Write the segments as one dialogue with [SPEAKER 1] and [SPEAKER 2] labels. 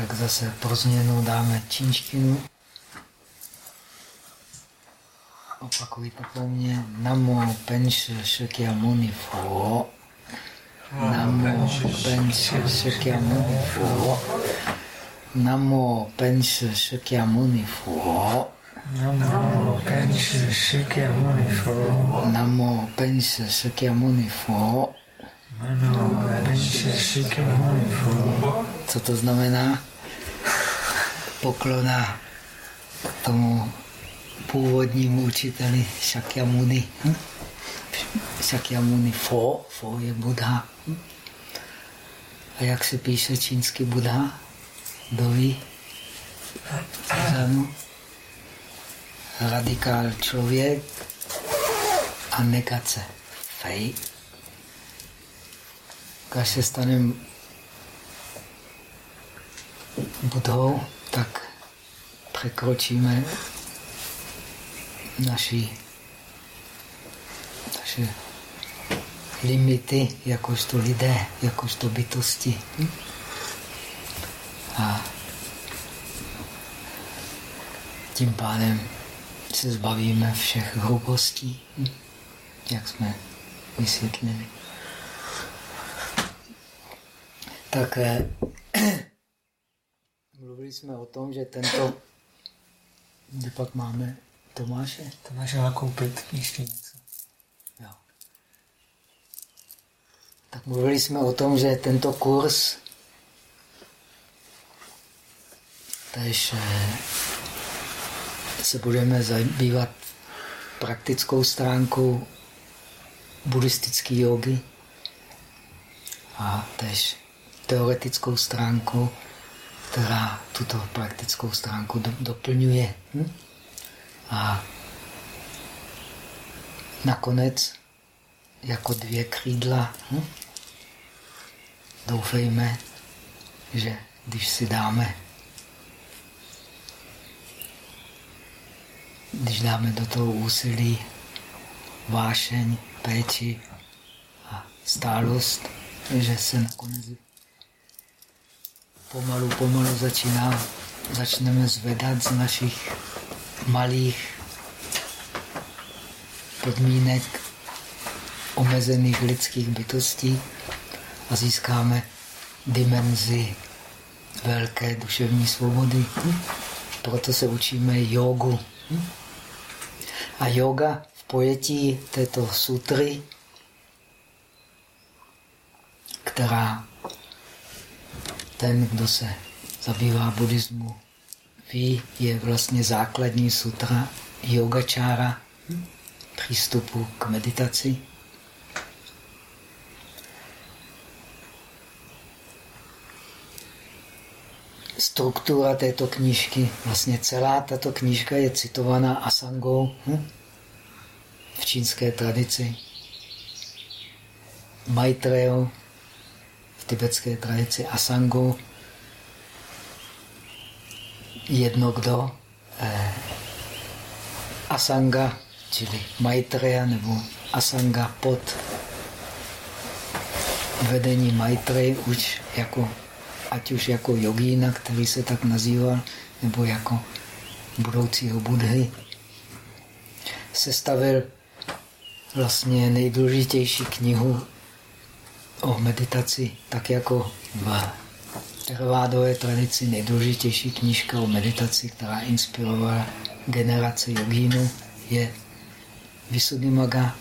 [SPEAKER 1] tak zase pro změnu dáme čínštinu. Opakujte po mně. Namo penš šekya muni fo. Namo penš šekya muni fo. Namo penš šekya muni fo.
[SPEAKER 2] Namo penš šekya muni fo.
[SPEAKER 1] Namo penš šekya muni fo.
[SPEAKER 2] Namo penš šekya muni fo.
[SPEAKER 1] Co to znamená? Poklona tomu původnímu učiteli Shakyamuni. Hm? Shakyamuni Fo, Fo je Buddha. Hm? A jak se píše čínský Buddha? Kdo ví? Zanu. Radikál člověk a negace. Fej. Když se staneme Budhou, tak překročíme naši, naše limity jakožto lidé, jakožto bytosti. A tím pádem se zbavíme všech hrubostí, jak jsme vysvětlili. Tak eh, mluvili jsme o tom, že tento, kde pak máme Tomáše?
[SPEAKER 2] Tomáš má koupit ještě něco.
[SPEAKER 1] Jo. Tak mluvili jsme o tom, že tento kurz tež eh, se budeme zabývat praktickou stránkou buddhistické jogy a tež teoretickou stránkou, která tuto praktickou stránku doplňuje. Hm? A nakonec jako dvě křídla hm? doufejme, že když si dáme když dáme do toho úsilí vášeň, péči a stálost, že se nakonec pomalu, pomalu začíná, začneme zvedat z našich malých podmínek omezených lidských bytostí a získáme dimenzi velké duševní svobody. Proto se učíme jogu. A yoga v pojetí této sutry, která ten, kdo se zabývá buddhismu, ví, je vlastně základní sutra yogačára přístupu k meditaci. Struktura této knížky, vlastně celá tato knížka je citovaná Asangou hm? v čínské tradici. Maitreyo v tibetské tradici Asangou jedno kdo, eh, Asanga, čili Maitreya nebo Asanga pod vedení Maitreya už jako, ať už jako jogína, který se tak nazýval, nebo jako budoucího budhy, sestavil vlastně nejdůležitější knihu o meditaci, tak jako v Theravádové tradici nejdůležitější knížka o meditaci, která inspirovala generace jogínů, je Visuddhimagga.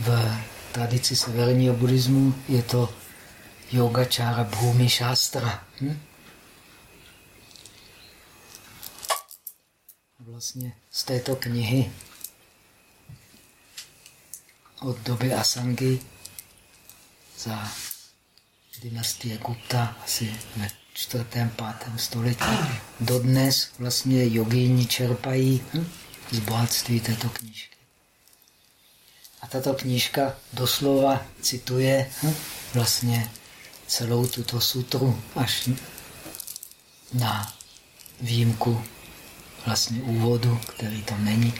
[SPEAKER 1] V tradici severního buddhismu je to Yogačára Bhumi Shastra. Hm? Vlastně z této knihy od doby Asangy za dynastie Gupta asi ve čtvrtém, pátém století. Dodnes vlastně jogíni čerpají hm, z bohatství této knížky. A tato knížka doslova cituje hm, vlastně celou tuto sutru až na výjimku vlastně úvodu, který tam není.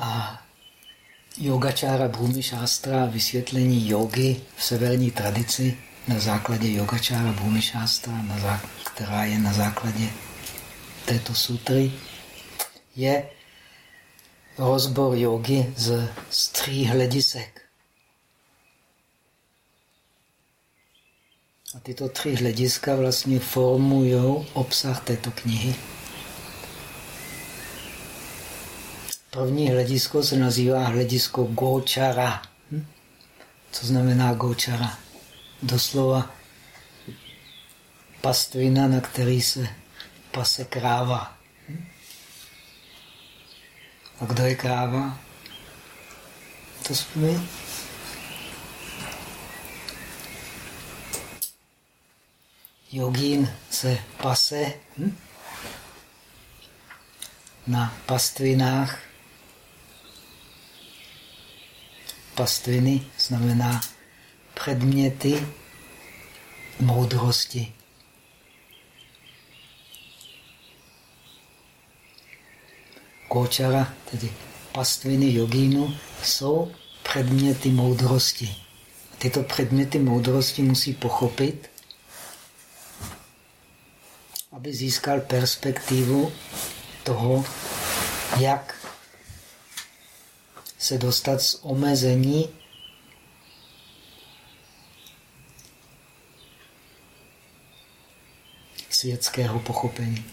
[SPEAKER 1] A yogačára Bhumi Šástra vysvětlení jogy v severní tradici na základě yogačára Bhumi Šástra, která je na základě této sutry, je rozbor jogy z, z tří hledisek. A tyto tři hlediska vlastně formují obsah této knihy. První hledisko se nazývá hledisko Gočara. Hm? Co znamená Gočara? Doslova pastvina, na který se pase kráva. Hm? A kdo je kráva? To jsme Jogín se pase hm? na pastvinách pastviny znamená předměty moudrosti. Kočara, tedy pastviny jogínu, jsou předměty moudrosti. Tyto předměty moudrosti musí pochopit, aby získal perspektivu toho, jak se dostat z omezení světského pochopení.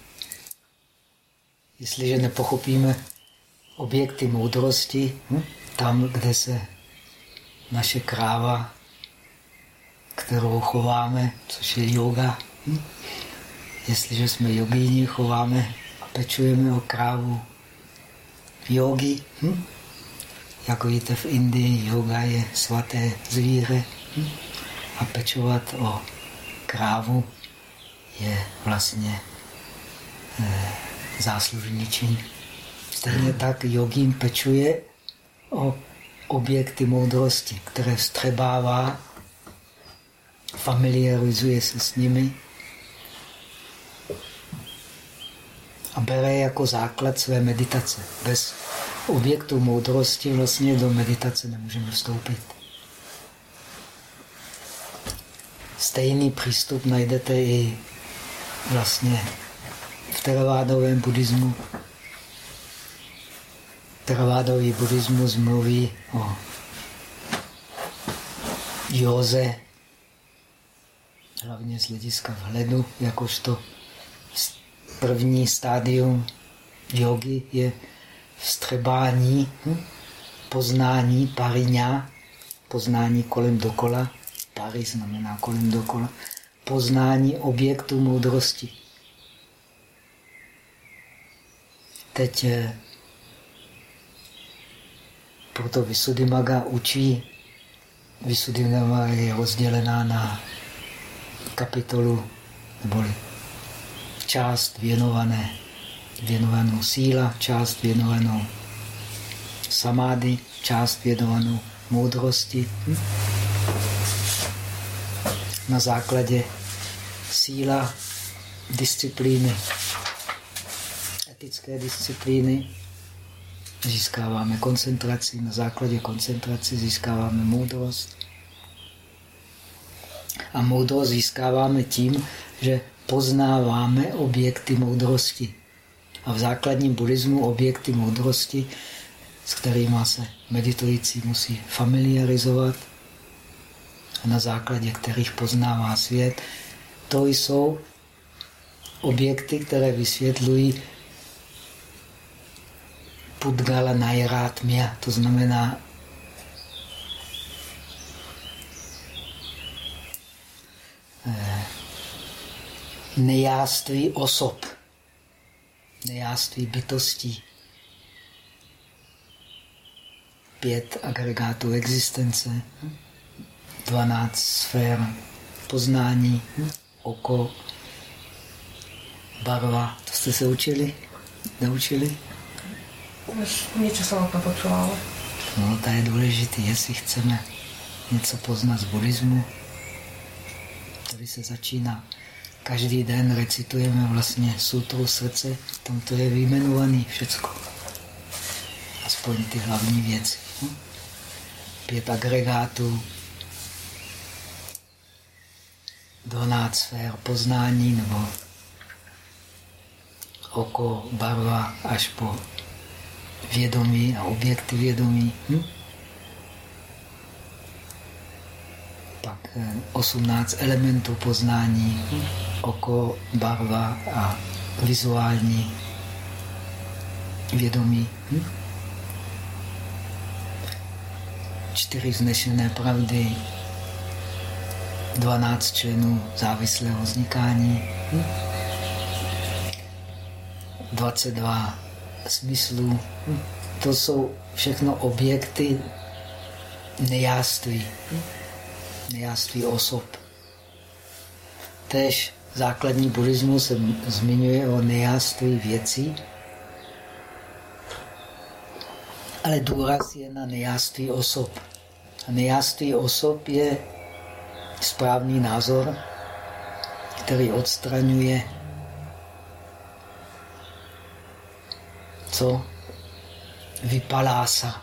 [SPEAKER 1] Jestliže nepochopíme objekty moudrosti, hm, tam, kde se naše kráva, kterou chováme, což je yoga, hm, jestliže jsme jogíni, chováme a pečujeme o krávu jogi, hm, jako víte, v Indii yoga je svaté zvíře a pečovat o krávu je vlastně eh, záslužný čin. Stejně tak jogín pečuje o objekty moudrosti, které vstřebává, familiarizuje se s nimi a bere jako základ své meditace. Bez objektu moudrosti vlastně do meditace nemůžeme vstoupit. Stejný přístup najdete i vlastně v teravádovém buddhismu. Teravádový buddhismus mluví o józe, hlavně z hlediska vhledu, jakožto první stádium jogy je vstřebání, hm? poznání pariňa, poznání kolem dokola, pary znamená kolem dokola, poznání objektu moudrosti. Teď eh, proto Visuddhimaga učí, Visuddhimaga je rozdělená na kapitolu, neboli část věnované věnovanou síla, část věnovanou samády, část věnovanou moudrosti. Hm? Na základě síla disciplíny, etické disciplíny, získáváme koncentraci, na základě koncentrace získáváme moudrost. A moudrost získáváme tím, že poznáváme objekty moudrosti a v základním buddhismu objekty moudrosti, s kterými se meditující musí familiarizovat a na základě kterých poznává svět, to jsou objekty, které vysvětlují Pudgala Nairátmia, to znamená eh, nejáství osob nejáství bytostí. Pět agregátů existence, dvanáct sfér poznání, oko, barva. To jste se učili? Neučili?
[SPEAKER 3] Už něco jsem o tom počula,
[SPEAKER 1] No, to je důležité, jestli chceme něco poznat z buddhismu, tady se začíná každý den recitujeme vlastně sutru srdce, tam to je vyjmenované všecko. Aspoň ty hlavní věci. Hm? pět agregátů, 12 sfér poznání nebo oko, barva až po vědomí a objekty vědomí. Hm? Pak 18 eh, elementů poznání, oko, barva a vizuální vědomí. Hm? Čtyři vznešené pravdy, 12 členů závislého vznikání, 22 smyslů. To jsou všechno objekty nejáství, nejáství osob. Tež základní buddhismus se zmiňuje o nejáství věcí, ale důraz je na nejáství osob. A nejáství osob je správný názor, který odstraňuje co? Vypalása.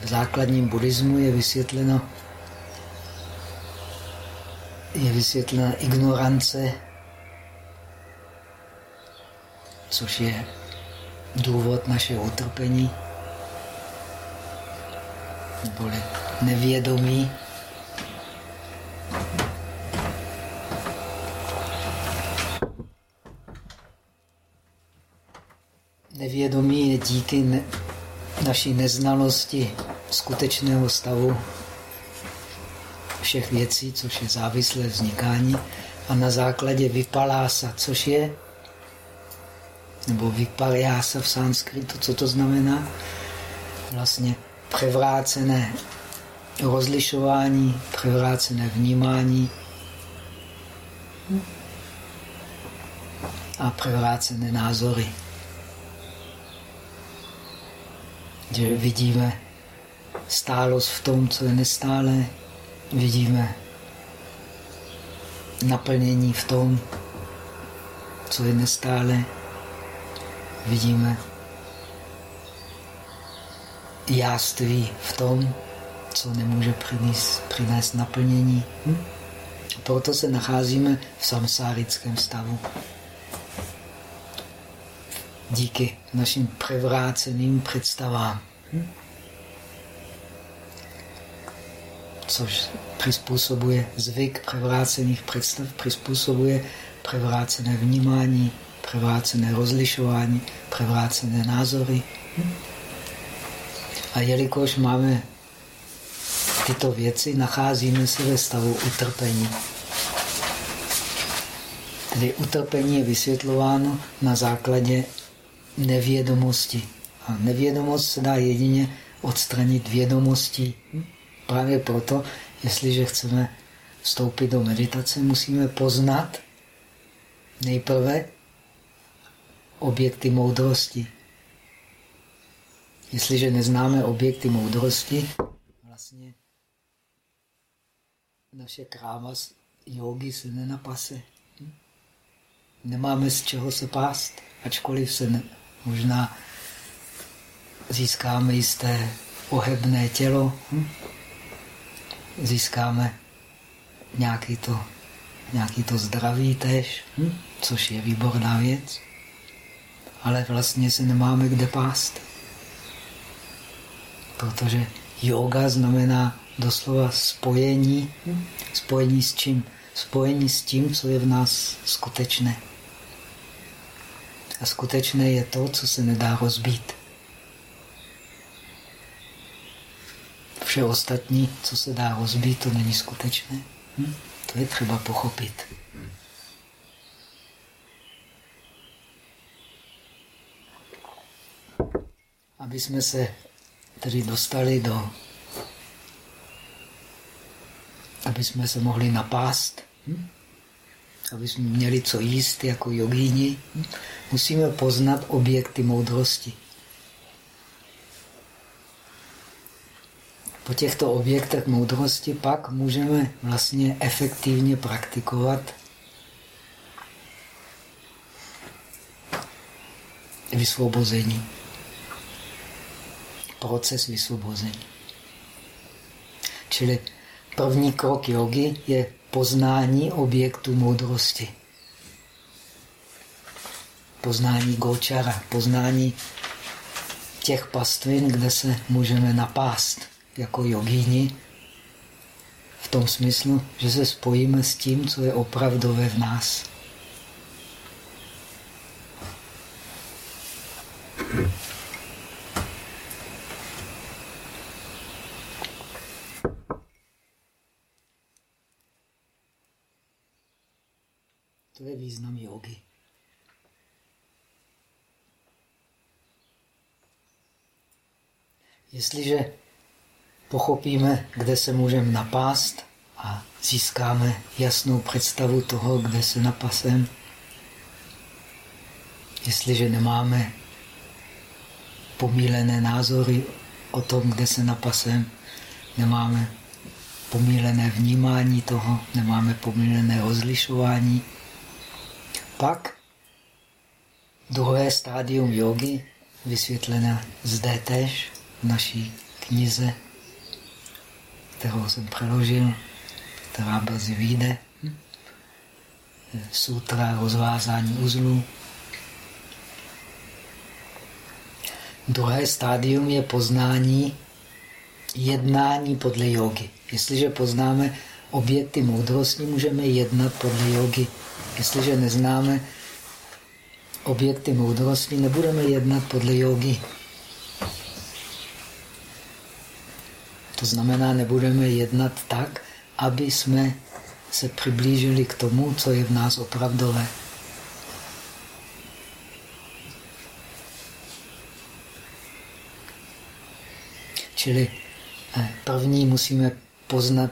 [SPEAKER 1] V základním buddhismu je vysvětleno je vysvětlena ignorance, což je důvod našeho utrpení, neboli nevědomí, Nevědomí je díky ne naší neznalosti skutečného stavu všech věcí, což je závislé vznikání, a na základě vypalása, což je, nebo vypaliása v sanskritu, co to znamená? Vlastně převrácené rozlišování, převrácené vnímání a převrácené názory. že vidíme stálost v tom, co je nestále, vidíme naplnění v tom, co je nestále, vidíme jáství v tom, co nemůže přinést, přinést naplnění. Hm? Proto se nacházíme v samsárickém stavu díky našim převráceným představám. Což přizpůsobuje zvyk převrácených představ, přizpůsobuje převrácené vnímání, převrácené rozlišování, převrácené názory. A jelikož máme tyto věci, nacházíme se ve stavu utrpení. Tedy utrpení je vysvětlováno na základě nevědomosti. A nevědomost se dá jedině odstranit vědomostí. Právě proto, jestliže chceme vstoupit do meditace, musíme poznat nejprve objekty moudrosti. Jestliže neznáme objekty moudrosti, vlastně naše kráva jogy se nenapase. Nemáme z čeho se pást, ačkoliv se ne, Možná získáme jisté ohebné tělo, hm? Získáme nějaký to, nějaký to zdraví tež, hm? což je výborná věc, ale vlastně se nemáme kde pást. Protože yoga znamená doslova spojení, hm? spojení s čím? Spojení s tím, co je v nás skutečné. A skutečné je to, co se nedá rozbít. Vše ostatní, co se dá rozbít, to není skutečné. Hm? To je třeba pochopit. Aby jsme se tedy dostali do... Aby jsme se mohli napást, hm? aby jsme měli co jíst jako jogíni, musíme poznat objekty moudrosti. Po těchto objektech moudrosti pak můžeme vlastně efektivně praktikovat vysvobození. Proces vysvobození. Čili první krok jogy je poznání objektu moudrosti. Poznání gočara, poznání těch pastvin, kde se můžeme napást jako jogíni, v tom smyslu, že se spojíme s tím, co je opravdové v nás. To je význam jogy. Jestliže pochopíme, kde se můžeme napást a získáme jasnou představu toho, kde se napasem, jestliže nemáme pomílené názory o tom, kde se napasem, nemáme pomílené vnímání toho, nemáme pomílené rozlišování, pak druhé stádium jogy, vysvětlené zde tež v naší knize, kterou jsem přeložil, která brzy vyjde. Sutra rozvázání uzlů. Druhé stádium je poznání jednání podle jogy. Jestliže poznáme objekty moudrosti, můžeme jednat podle jogy. Jestliže neznáme objekty moudrosti, nebudeme jednat podle jogy. To znamená, nebudeme jednat tak, aby jsme se přiblížili k tomu, co je v nás opravdové. Čili eh, první musíme poznat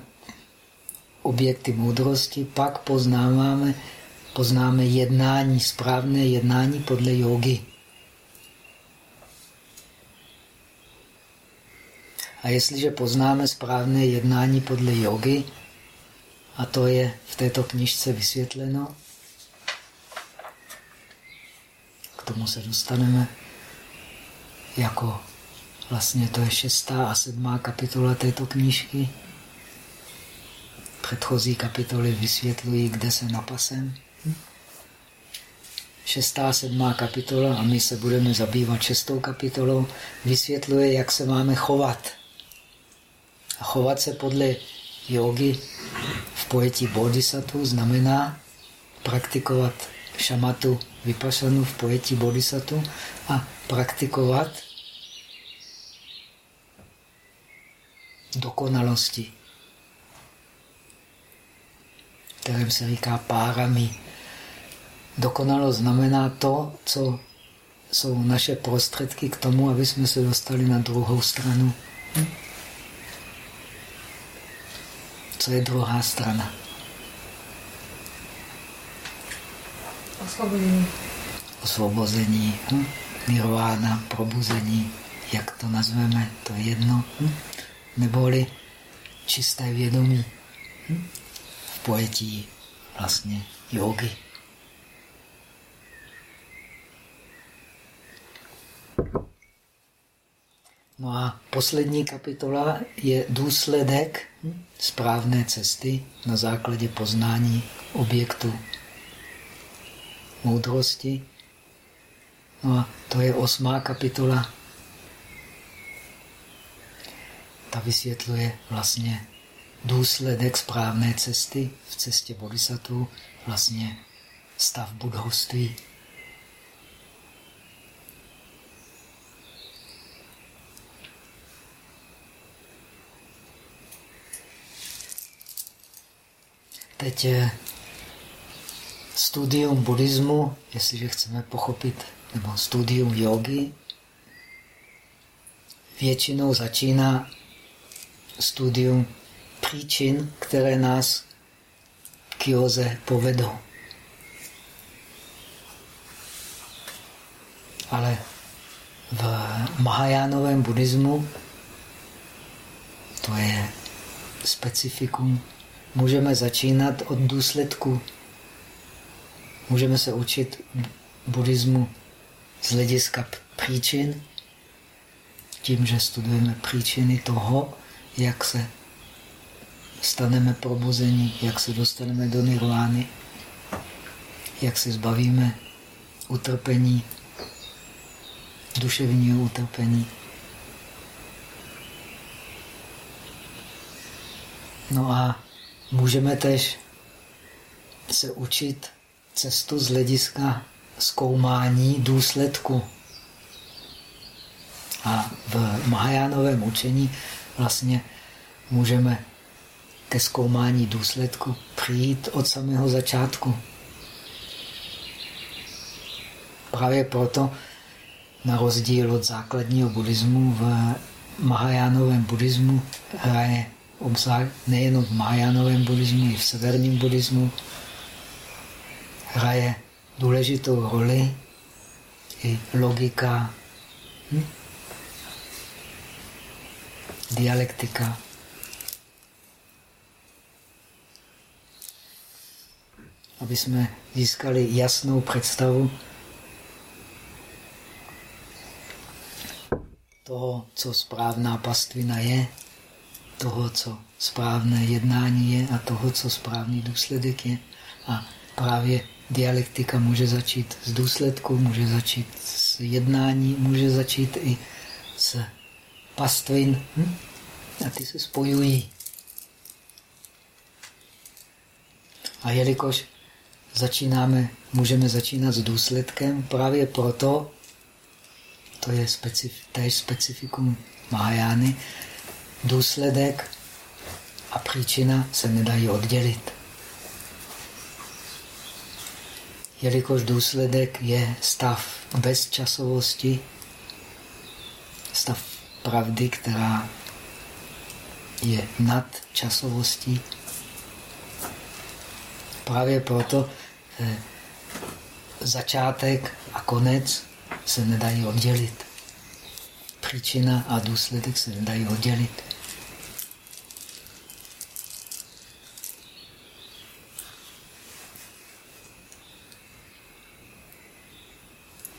[SPEAKER 1] objekty moudrosti, pak poznáváme, poznáme jednání, správné jednání podle jogy. A jestliže poznáme správné jednání podle jogy, a to je v této knižce vysvětleno, k tomu se dostaneme jako vlastně to je šestá a sedmá kapitola této knížky. Předchozí kapitoly vysvětlují, kde se napasem. Šestá, sedmá kapitola, a my se budeme zabývat šestou kapitolou, vysvětluje, jak se máme chovat. A chovat se podle jogy v pojetí bodhisattva znamená praktikovat šamatu vypašanu v pojetí bodhisattva a praktikovat dokonalosti, kterým se říká párami. Dokonalost znamená to, co jsou naše prostředky k tomu, aby jsme se dostali na druhou stranu. Hm? Co je druhá strana?
[SPEAKER 3] Osvobození.
[SPEAKER 1] Osvobození, hm? nirvána, probuzení, jak to nazveme, to je jedno. Hm? Neboli čisté vědomí hm? v pojetí vlastně jogy. No a poslední kapitola je důsledek správné cesty na základě poznání objektu moudrosti. No a to je osmá kapitola. Ta vysvětluje vlastně důsledek správné cesty v cestě bodhisattva, vlastně stav budhoství. Teď studium buddhismu, jestliže chceme pochopit, nebo studium jogy, většinou začíná studium příčin, které nás k józe povedou. Ale v Mahajánovém buddhismu to je specifikum můžeme začínat od důsledku. Můžeme se učit buddhismu z hlediska příčin, tím, že studujeme příčiny toho, jak se staneme probuzení, jak se dostaneme do nirvány, jak se zbavíme utrpení, duševního utrpení. No a můžeme tež se učit cestu z hlediska zkoumání důsledku. A v Mahajánovém učení vlastně můžeme ke zkoumání důsledku přijít od samého začátku. Právě proto, na rozdíl od základního buddhismu, v Mahajánovém buddhismu hraje obzvlášť nejenom v Mahajánovém buddhismu, i v severním buddhismu hraje důležitou roli i logika, hm? dialektika. Aby jsme získali jasnou představu toho, co správná pastvina je, toho, co správné jednání je a toho, co správný důsledek je. A právě dialektika může začít z důsledku, může začít s jednání, může začít i s pastvin. Hm? A ty se spojují. A jelikož začínáme, můžeme začínat s důsledkem, právě proto, to je specif, též specifikum Mahajány, důsledek a příčina se nedají oddělit. Jelikož důsledek je stav bez časovosti, stav pravdy, která je nad časovostí. Právě proto eh, začátek a konec se nedají oddělit. Příčina a důsledek se nedají oddělit.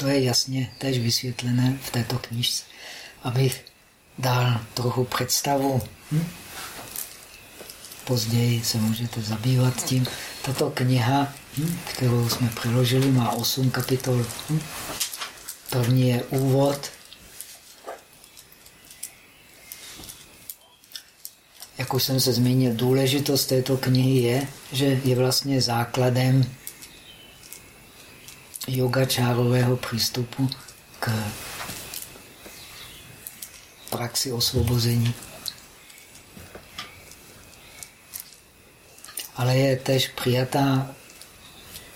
[SPEAKER 1] Je jasně tež vysvětlené v této knižce. Abych dal trochu představu. Hm? Později se můžete zabývat tím. Tato kniha, hm, kterou jsme přeložili, má osm kapitol. Hm? První je úvod. Jak už jsem se zmínil, důležitost této knihy je, že je vlastně základem yogačárového přístupu k praxi osvobození. Ale je tež přijatá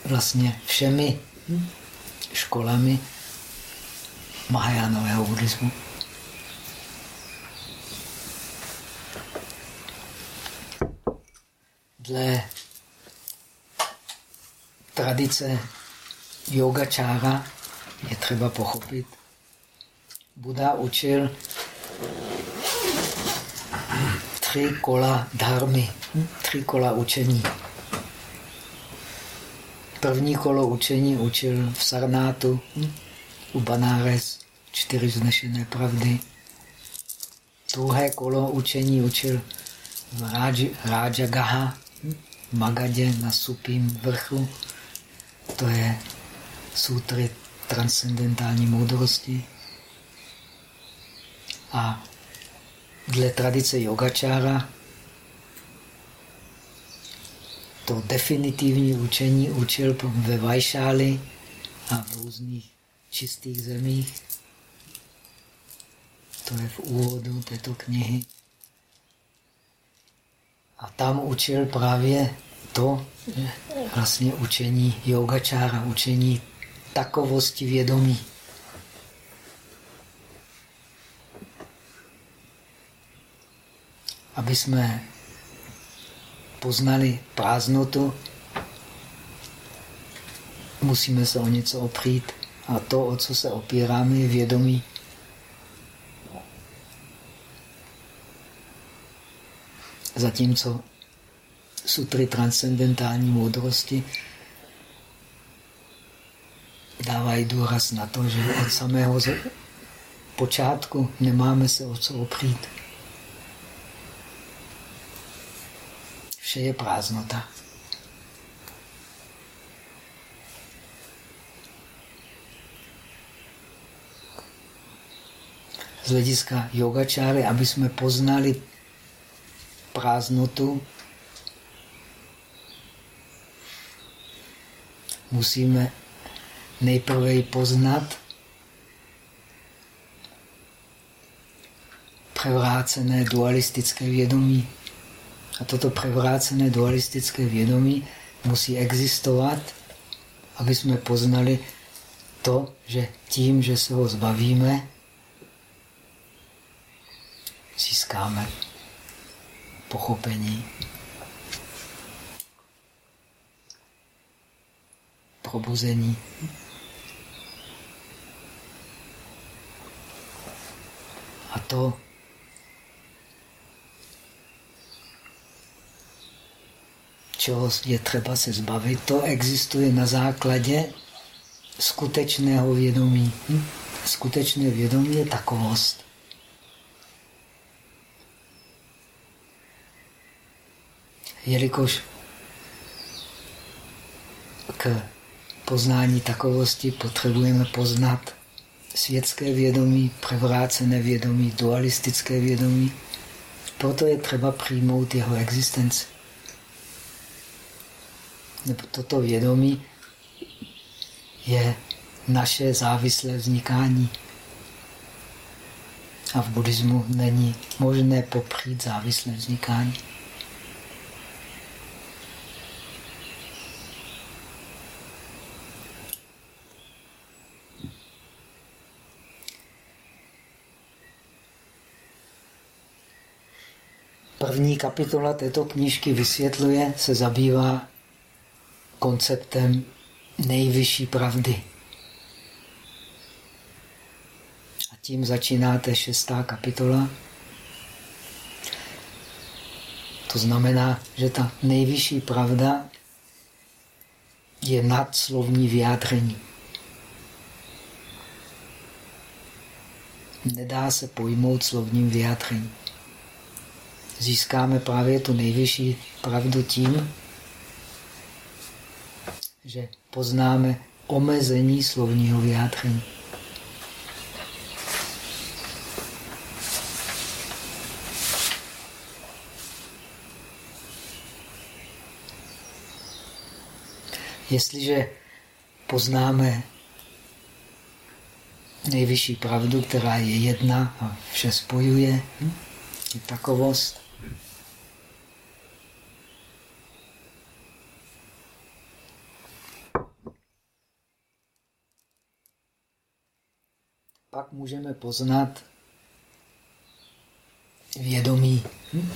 [SPEAKER 1] vlastně všemi školami Mahajánového buddhismu. Dle tradice yogačára je třeba pochopit. Buda učil tři kola dharmy, tři kola učení. První kolo učení učil v Sarnátu, u Banáres, čtyři znešené pravdy. Druhé kolo učení učil v Rajagaha, Magadě na Supím vrchu. To je sutry transcendentální moudrosti. A dle tradice yogačára to definitivní učení učil ve Vajšáli a v různých čistých zemích. To je v úvodu této knihy. A tam učil právě to vlastně učení yogačára, učení takovosti vědomí. Aby jsme poznali prázdnotu, musíme se o něco opřít. A to, o co se opíráme, je vědomí. Zatímco sutry transcendentální moudrosti dávají důraz na to, že od samého počátku nemáme se o co opřít. Vše je prázdnota. Z hlediska yogačáry, aby jsme poznali prázdnotu, musíme nejprve ji poznat převrácené dualistické vědomí. A toto převrácené dualistické vědomí musí existovat, aby jsme poznali to, že tím, že se ho zbavíme, získáme pochopení, probuzení. A to čeho je třeba se zbavit, to existuje na základě skutečného vědomí. Hm? Skutečné vědomí je takovost. Jelikož k poznání takovosti potřebujeme poznat světské vědomí, převrácené vědomí, dualistické vědomí, proto je třeba přijmout jeho existenci nebo toto vědomí je naše závislé vznikání. A v buddhismu není možné popřít závislé vznikání. První kapitola této knížky vysvětluje, se zabývá konceptem nejvyšší pravdy. A tím začínáte šestá kapitola. To znamená, že ta nejvyšší pravda je nad slovní vyjádření. Nedá se pojmout slovním vyjádřením. Získáme právě tu nejvyšší pravdu tím, že poznáme omezení slovního vyjádření. Jestliže poznáme nejvyšší pravdu, která je jedna a vše spojuje, hm? je takovost, pak můžeme poznat vědomí. Hm?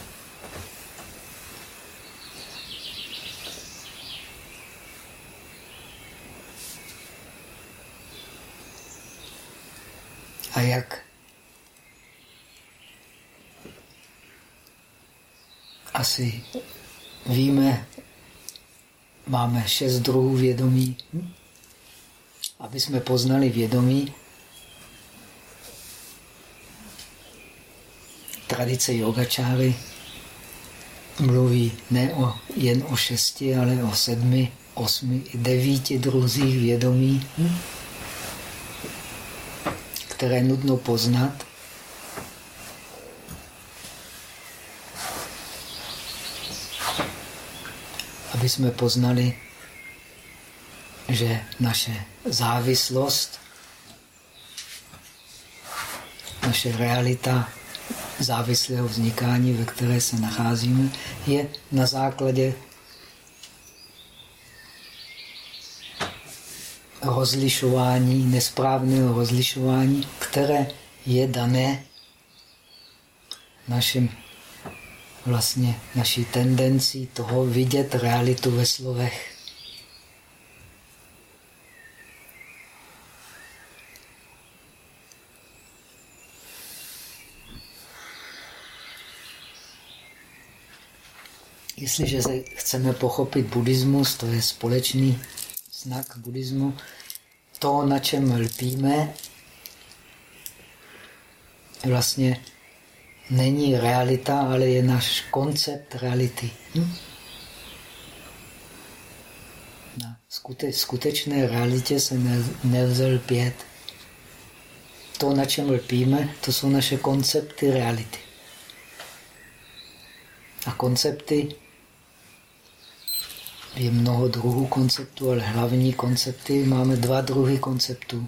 [SPEAKER 1] A jak asi víme, máme šest druhů vědomí. Aby jsme poznali vědomí, tradice yogačáry mluví ne o, jen o šesti, ale o sedmi, osmi, devíti druzích vědomí, které nutno poznat. Aby jsme poznali, že naše závislost, naše realita závislého vznikání, ve které se nacházíme, je na základě rozlišování, nesprávného rozlišování, které je dané našim vlastně naší tendencí toho vidět realitu ve slovech. Jestliže chceme pochopit buddhismus, to je společný znak buddhismu, to, na čem lpíme, vlastně není realita, ale je náš koncept reality. Hm? Na skute, skutečné realitě se nelze lpět. To, na čem lpíme, to jsou naše koncepty reality. A koncepty je mnoho druhů konceptů, ale hlavní koncepty máme dva druhy konceptů.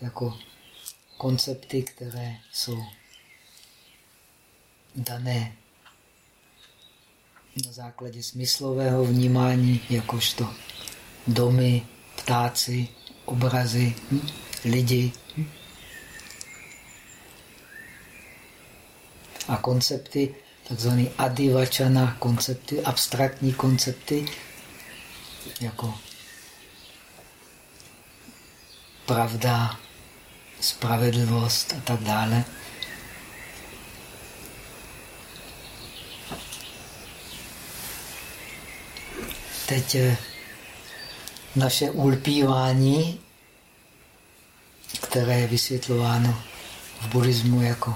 [SPEAKER 1] Jako koncepty, které jsou dané na základě smyslového vnímání, jakožto domy, ptáci, obrazy, hm? lidi. Hm? A koncepty, takzvané adivačana koncepty, abstraktní koncepty, jako pravda, spravedlivost a tak dále. Teď eh, naše ulpívání, které je vysvětlováno v buddhismu jako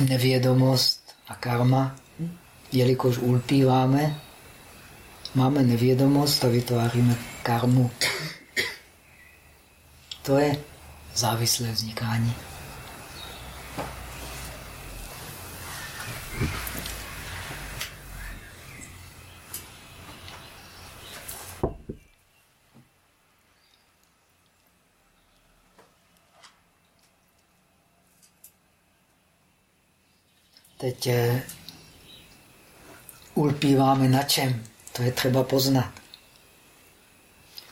[SPEAKER 1] nevědomost a karma, jelikož ulpíváme, máme nevědomost a vytváříme karmu. To je závislé vznikání. Teď eh, ulpíváme na čem? To je třeba poznat.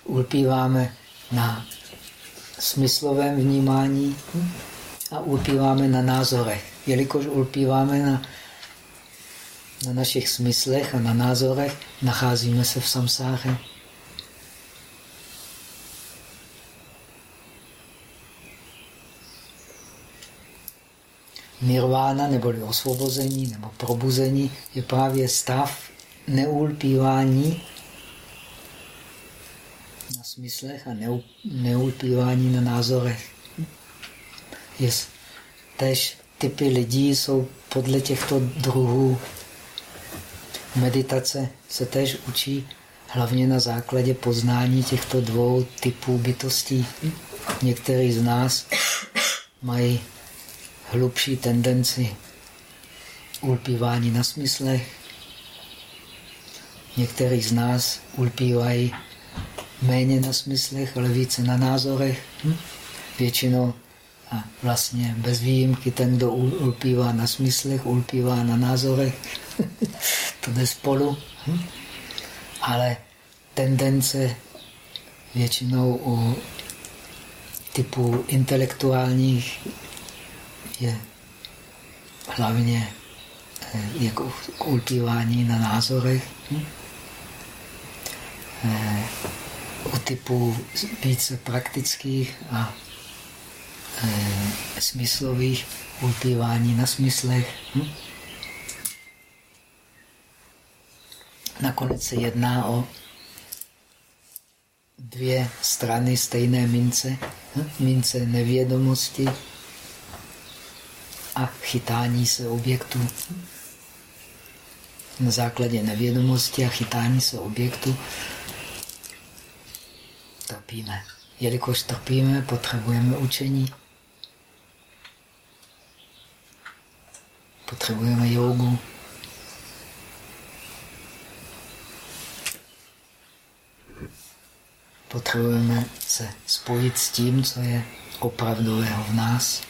[SPEAKER 1] Ulpíváme na smyslovém vnímání a ulpíváme na názorech. Jelikož ulpíváme na, na našich smyslech a na názorech, nacházíme se v samsáře. Nirvána, neboli osvobození, nebo probuzení, je právě stav neulpívání na smyslech a neulpívání na názorech. Yes. Tež typy lidí jsou podle těchto druhů meditace se tež učí hlavně na základě poznání těchto dvou typů bytostí. Někteří z nás mají hlubší tendenci ulpívání na smyslech, některých z nás ulpívají méně na smyslech, ale více na názorech. Hm? Většinou a vlastně bez výjimky ten, kdo ulpívá na smyslech, ulpívá na názorech. to jde spolu. Hm? Ale tendence většinou u typu intelektuálních je hlavně eh, jako k ulpívání na názorech. Hm? Eh, u typů více praktických a eh, smyslových ulpívání na smyslech. Hm? Nakonec se jedná o dvě strany stejné mince. Hm? Mince nevědomosti a chytání se objektů. Na základě nevědomosti a chytání se objektu trpíme. Jelikož trpíme, potřebujeme učení. Potřebujeme jogu. Potřebujeme se spojit s tím, co je opravdového v nás.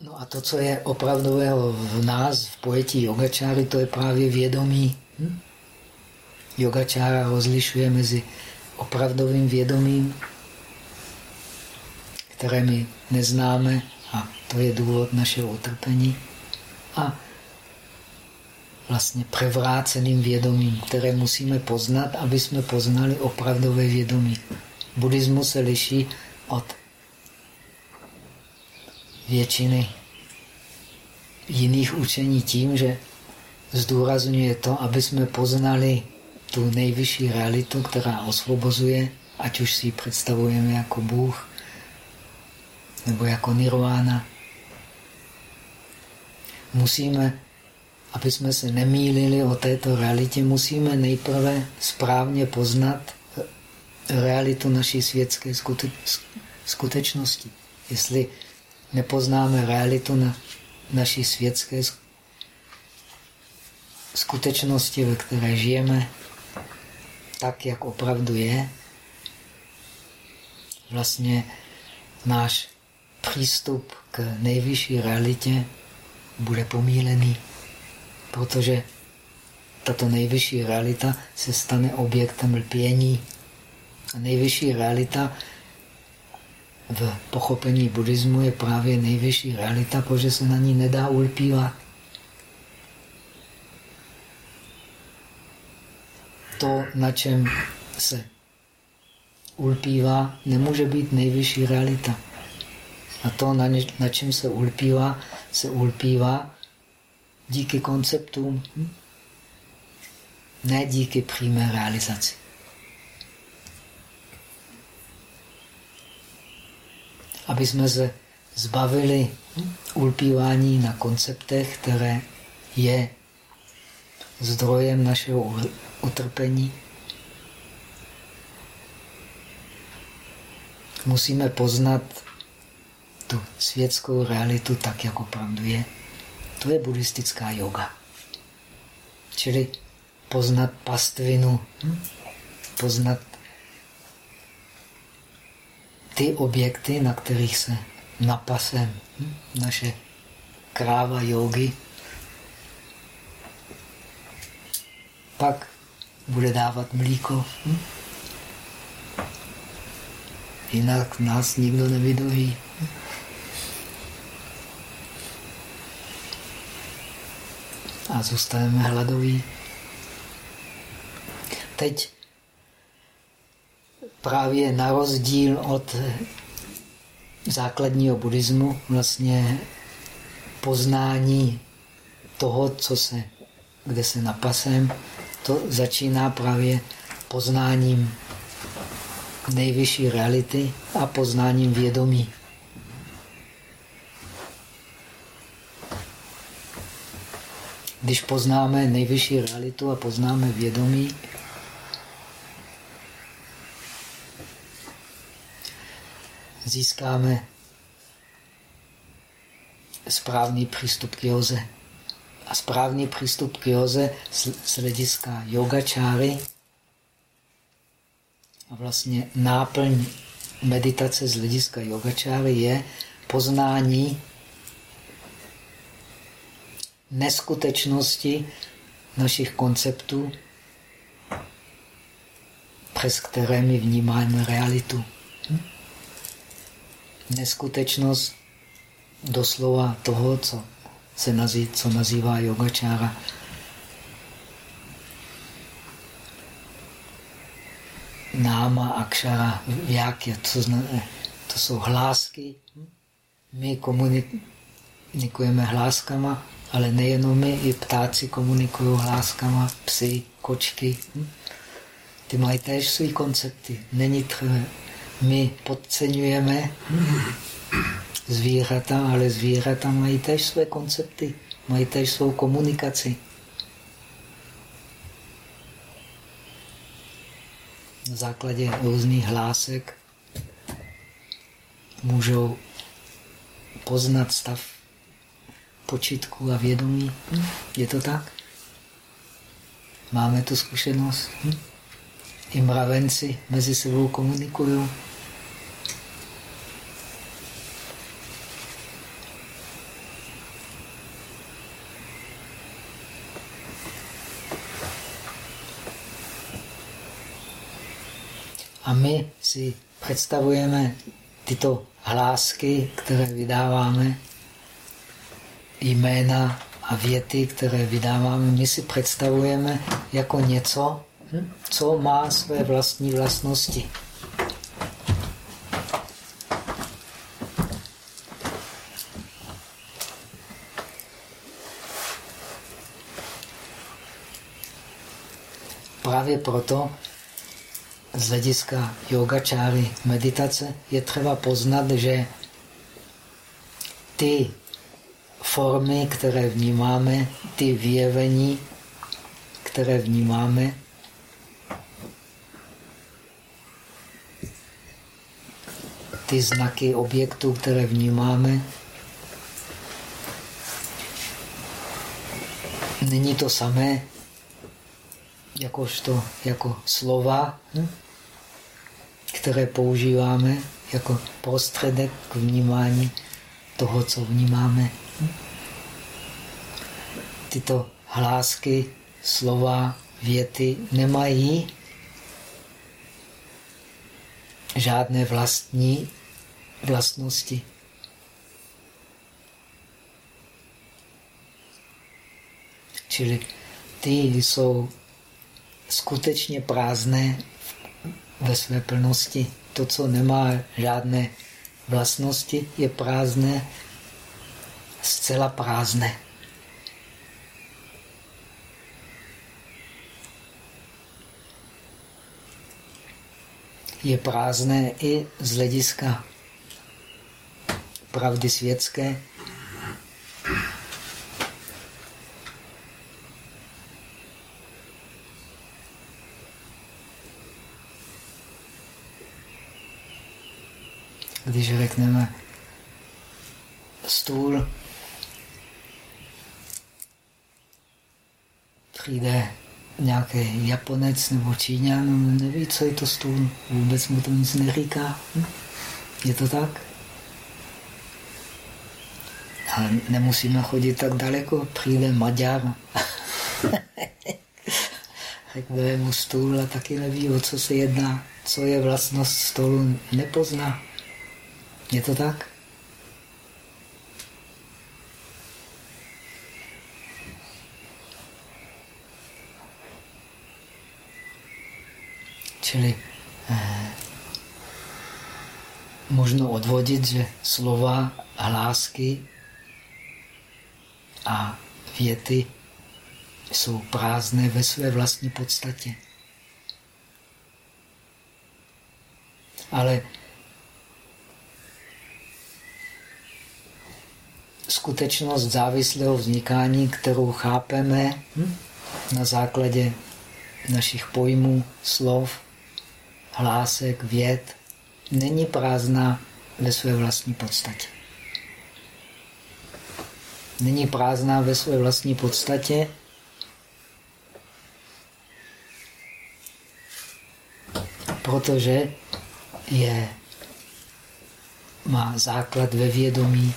[SPEAKER 1] No a to, co je opravdového v nás, v pojetí yogačáry, to je právě vědomí. Hm? Yogačára rozlišuje mezi opravdovým vědomím, které my neznáme, a to je důvod našeho utrpení, a vlastně převráceným vědomím, které musíme poznat, aby jsme poznali opravdové vědomí. Buddhismus se liší od většiny jiných učení tím, že zdůrazňuje to, aby jsme poznali tu nejvyšší realitu, která osvobozuje, ať už si ji představujeme jako Bůh, nebo jako nirvana. Musíme, aby jsme se nemýlili o této realitě, musíme nejprve správně poznat realitu naší světské skutečnosti. Jestli nepoznáme realitu na naší světské skutečnosti, ve které žijeme, tak, jak opravdu je, vlastně náš přístup k nejvyšší realitě bude pomílený, protože tato nejvyšší realita se stane objektem lpění. A nejvyšší realita v pochopení buddhismu je právě nejvyšší realita, protože se na ní nedá ulpívat. To, na čem se ulpívá, nemůže být nejvyšší realita. A to, na, na čem se ulpívá, se ulpívá díky konceptům, hm? ne díky přímé realizaci. Aby jsme se zbavili hm? ulpívání na konceptech, které je zdrojem našeho utrpení, musíme poznat tu světskou realitu tak, jak opravdu je. To je buddhistická yoga. Čili poznat pastvinu, hm? poznat ty objekty, na kterých se napasem hm? naše kráva jogy, pak bude dávat mlíko. Hm? Jinak nás nikdo nevydojí. A zůstaneme hladoví. Teď právě na rozdíl od základního buddhismu vlastně poznání toho, co se, kde se napasem, to začíná právě poznáním nejvyšší reality a poznáním vědomí. Když poznáme nejvyšší realitu a poznáme vědomí, získáme správný přístup k józe. A správný přístup k józe z hlediska yogačáry a vlastně náplň meditace z hlediska yogačáry je poznání neskutečnosti našich konceptů, přes které my vnímáme realitu. Neskutečnost doslova toho, co se nazývá, co nazývá yogačára náma, akšara, je, to, to jsou hlásky. My komunikujeme hláskama, ale nejenom my, i ptáci komunikují hláskama, psy, kočky. Ty mají též své koncepty. Není. My podceňujeme zvířata, ale zvířata mají též své koncepty, mají též svou komunikaci. na základě různých hlásek můžou poznat stav počitku a vědomí. Je to tak? Máme tu zkušenost. Hm? I mravenci mezi sebou komunikují. A my si představujeme tyto hlásky, které vydáváme, jména a věty, které vydáváme, my si představujeme jako něco, co má své vlastní vlastnosti. Právě proto z hlediska yogačáry meditace je třeba poznat, že ty formy, které vnímáme, ty vyjevení, které vnímáme, ty znaky objektů, které vnímáme, není to samé, jakožto jako slova, hm? které používáme jako prostředek k vnímání toho, co vnímáme. Hm? Tyto hlásky, slova, věty nemají žádné vlastní vlastnosti. Čili ty jsou skutečně prázdné ve své plnosti. To, co nemá žádné vlastnosti, je prázdné, zcela prázdné. Je prázdné i z hlediska pravdy světské, když řekneme stůl, přijde nějaký Japonec nebo Číňan, neví, co je to stůl, vůbec mu to nic neříká. Hm? Je to tak? Ale nemusíme chodit tak daleko, přijde Maďar. Řekne mu stůl a taky neví, o co se jedná, co je vlastnost stolu, nepozná. Je to tak? Čili eh, možno odvodit, že slova, hlásky a věty jsou prázdné ve své vlastní podstatě. Ale skutečnost závislého vznikání, kterou chápeme hm, na základě našich pojmů, slov, hlásek, věd, není prázdná ve své vlastní podstatě. Není prázdná ve své vlastní podstatě, protože je, má základ ve vědomí,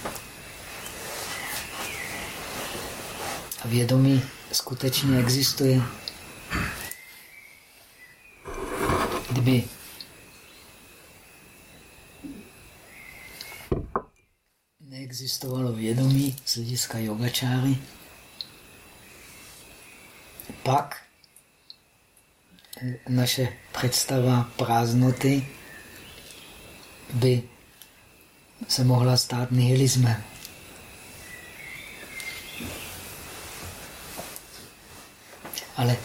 [SPEAKER 1] A vědomí skutečně existuje. Kdyby neexistovalo vědomí z hlediska yogačáry, pak naše představa prázdnoty by se mohla stát nihilismem. Ale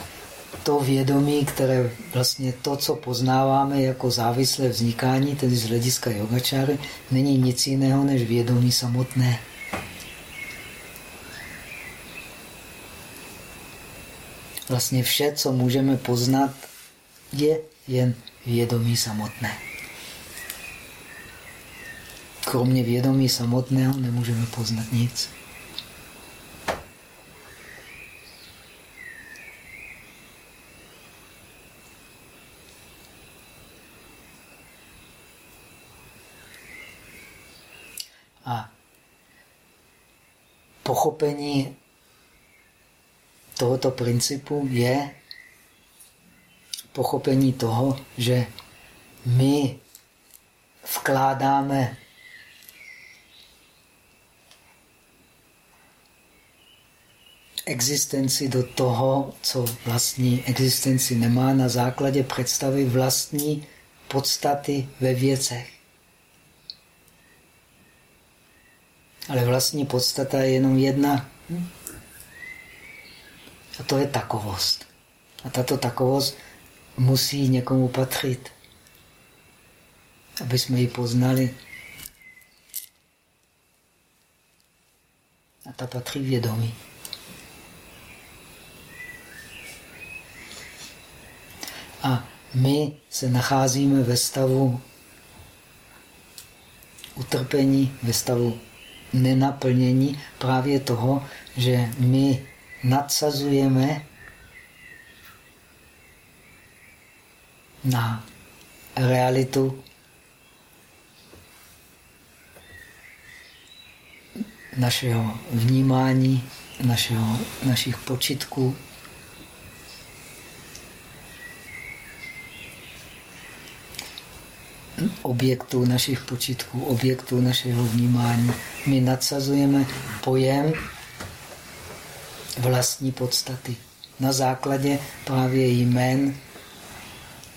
[SPEAKER 1] to vědomí, které vlastně to, co poznáváme jako závislé vznikání, tedy z hlediska yogačáry, není nic jiného než vědomí samotné. Vlastně vše, co můžeme poznat, je jen vědomí samotné. Kromě vědomí samotného nemůžeme poznat nic. A pochopení tohoto principu je pochopení toho, že my vkládáme existenci do toho, co vlastní existenci nemá na základě představy vlastní podstaty ve věcech. Ale vlastní podstata je jenom jedna. A to je takovost. A tato takovost musí někomu patřit, aby jsme ji poznali. ta patří vědomí. A my se nacházíme ve stavu utrpení, ve stavu nenaplnění právě toho, že my nadsazujeme na realitu našeho vnímání, našeho, našich počitků. Objektů našich počitků, objektů našeho vnímání. My nadsazujeme pojem vlastní podstaty na základě právě jmén,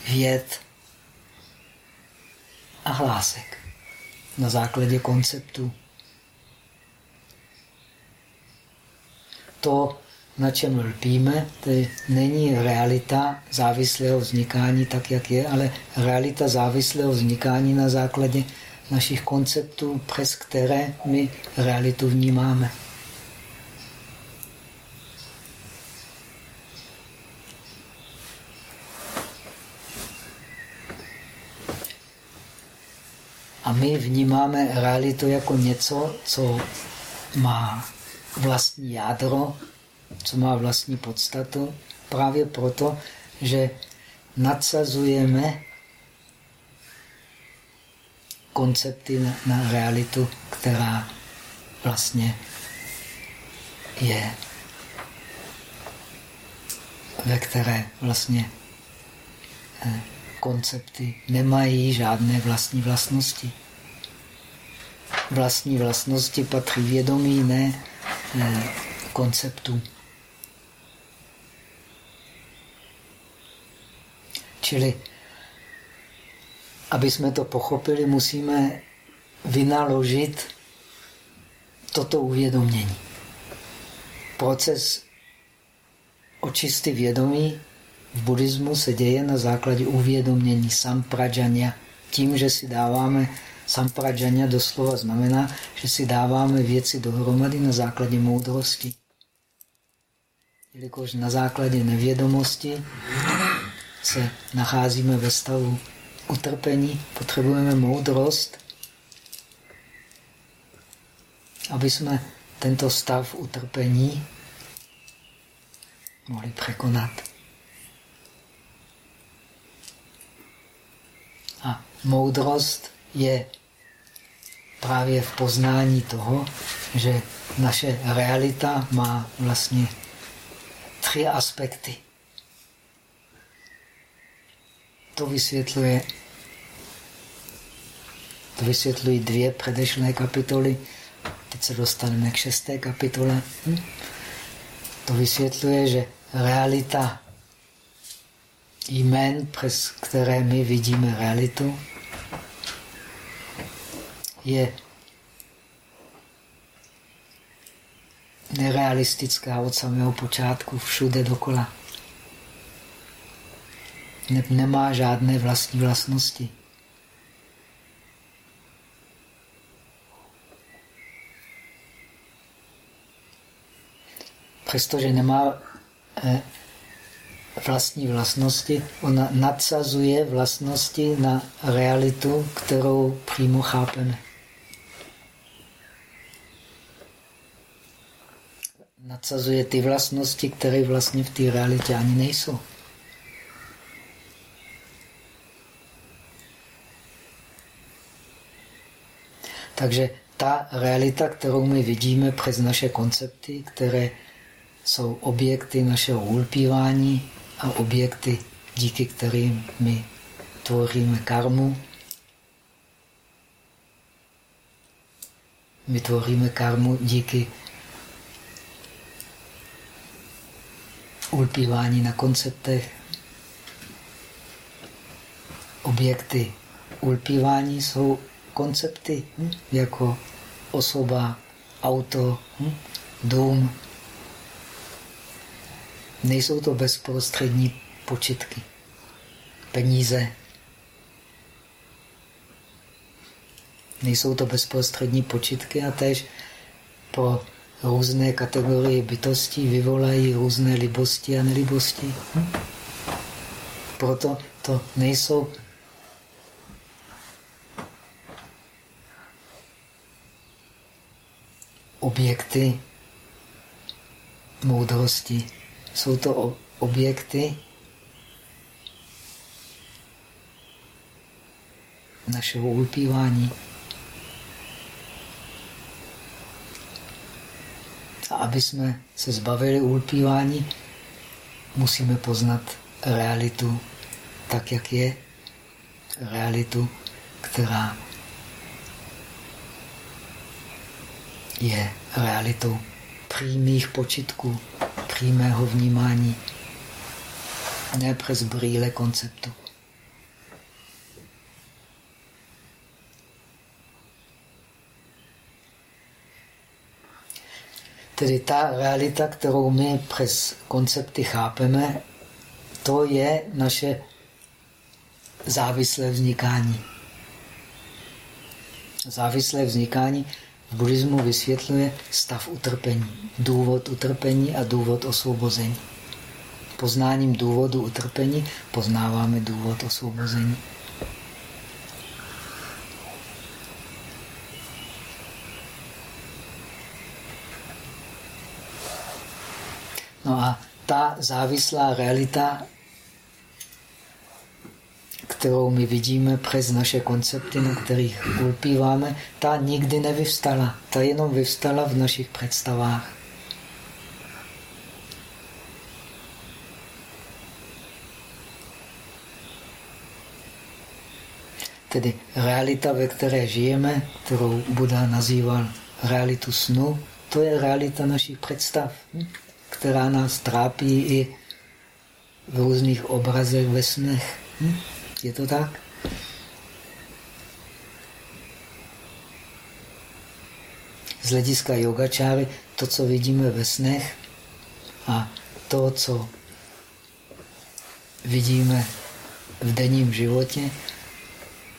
[SPEAKER 1] věd a hlásek. Na základě konceptu. To, na čem lpíme, to není realita závislého vznikání tak, jak je, ale realita závislého vznikání na základě našich konceptů, přes které my realitu vnímáme. A my vnímáme realitu jako něco, co má vlastní jádro, co má vlastní podstatu, právě proto, že nadsazujeme koncepty na, na realitu, která vlastně je, ve které vlastně eh, koncepty nemají žádné vlastní vlastnosti. Vlastní vlastnosti patří vědomí, ne eh, konceptům. Čili, aby jsme to pochopili, musíme vynaložit toto uvědomění. Proces očisty vědomí v buddhismu se děje na základě uvědomění samprajanya. Tím, že si dáváme samprajanya doslova znamená, že si dáváme věci dohromady na základě moudrosti. Jelikož na základě nevědomosti se nacházíme ve stavu utrpení, potřebujeme moudrost, aby jsme tento stav utrpení mohli překonat. A moudrost je právě v poznání toho, že naše realita má vlastně tři aspekty. To vysvětluje to vysvětlují dvě předešlé kapitoly. Teď se dostaneme k šesté kapitole. Hm? To vysvětluje, že realita jmén, přes které my vidíme realitu, je nerealistická od samého počátku, všude dokola. Ne, nemá žádné vlastní vlastnosti. Přestože nemá eh, vlastní vlastnosti, ona nadsazuje vlastnosti na realitu, kterou přímo chápeme. Nadsazuje ty vlastnosti, které vlastně v té realitě ani nejsou. Takže ta realita, kterou my vidíme přes naše koncepty, které jsou objekty našeho ulpívání a objekty, díky kterým my tvoříme karmu, my tvoříme karmu díky ulpívání na konceptech. Objekty ulpívání jsou koncepty, hm? jako osoba, auto, hm? dům. Nejsou to bezprostřední počitky. Peníze. Nejsou to bezprostřední počitky a tež pro různé kategorie bytostí vyvolají různé libosti a nelibosti. Hm? Proto to nejsou objekty moudrosti. Jsou to objekty našeho ulpívání. A aby jsme se zbavili ulpívání, musíme poznat realitu tak, jak je. Realitu, která je realitou přímých počitků, přímého vnímání, ne přes brýle konceptu. Tedy ta realita, kterou my přes koncepty chápeme, to je naše závislé vznikání. Závislé vznikání buddhismu vysvětluje stav utrpení, důvod utrpení a důvod osvobození. Poznáním důvodu utrpení poznáváme důvod osvobození. No a ta závislá realita kterou my vidíme přes naše koncepty, na kterých ulpíváme, ta nikdy nevyvstala. Ta jenom vyvstala v našich představách. Tedy realita, ve které žijeme, kterou Buddha nazýval realitu snu, to je realita našich představ, která nás trápí i v různých obrazech ve snech. Je to tak? Z hlediska yogačáry, to, co vidíme ve snech a to, co vidíme v denním životě,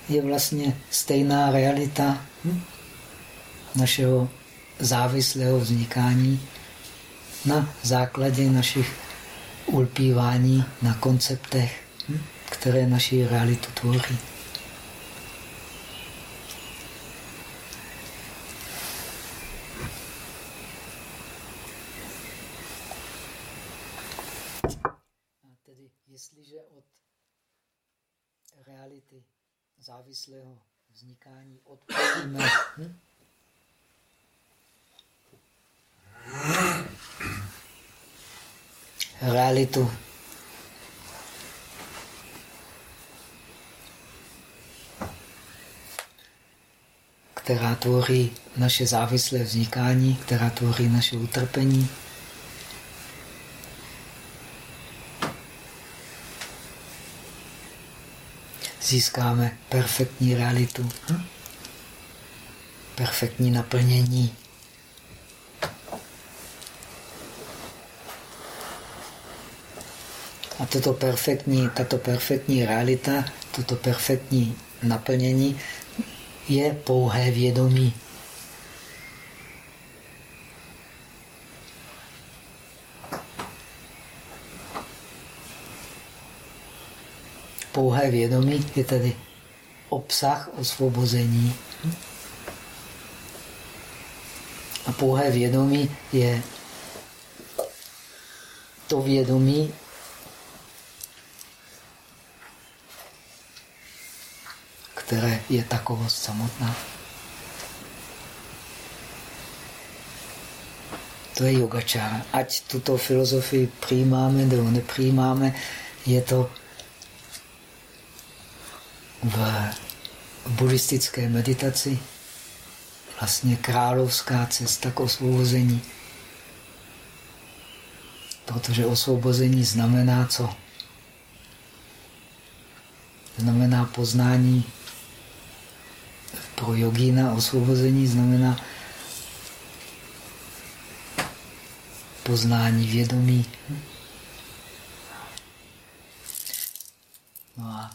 [SPEAKER 1] je vlastně stejná realita hm? našeho závislého vznikání na základě našich ulpívání na konceptech. Hm? Které naši realitu tvoří. Reality závislého vznikání odpadíme, hm? realitu která tvoří naše závislé vznikání, která tvoří naše utrpení. Získáme perfektní realitu, perfektní naplnění. A toto perfektní, tato perfektní realita, toto perfektní naplnění je pouhé vědomí. Pouhé vědomí je tedy obsah osvobození. A pouhé vědomí je to vědomí, které je takovost samotná. To je yogačára. Ať tuto filozofii přijímáme nebo nepřijímáme, je to v, buddhistické meditaci vlastně královská cesta k osvobození. Protože osvobození znamená co? Znamená poznání pro jogína osvobození znamená poznání vědomí. No a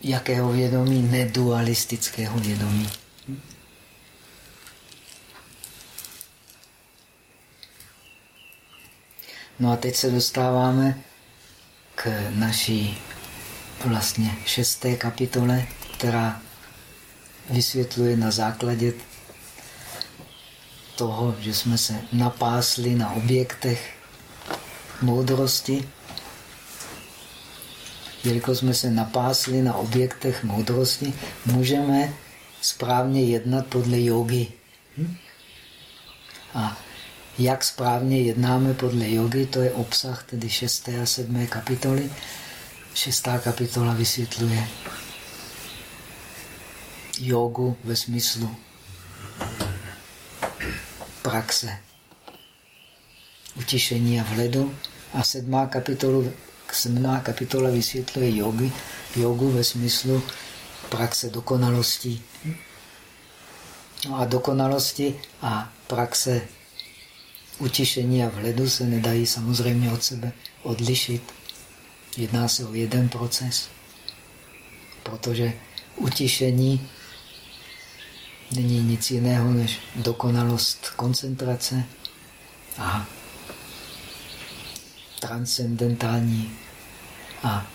[SPEAKER 1] jakého vědomí? Nedualistického vědomí. No a teď se dostáváme k naší vlastně šesté kapitole, která vysvětluje na základě toho, že jsme se napásli na objektech moudrosti, jelikož jsme se napásli na objektech moudrosti, můžeme správně jednat podle jogy. Hm? A jak správně jednáme podle jogy, to je obsah tedy 6. a 7. kapitoly. Šestá kapitola vysvětluje jogu ve smyslu praxe utišení a vhledu. A sedmá kapitola, sedmá kapitola vysvětluje jogy, jogu ve smyslu praxe dokonalosti. No a dokonalosti a praxe utišení a vhledu se nedají samozřejmě od sebe odlišit. Jedná se o jeden proces, protože utišení není nic jiného než dokonalost koncentrace a transcendentální a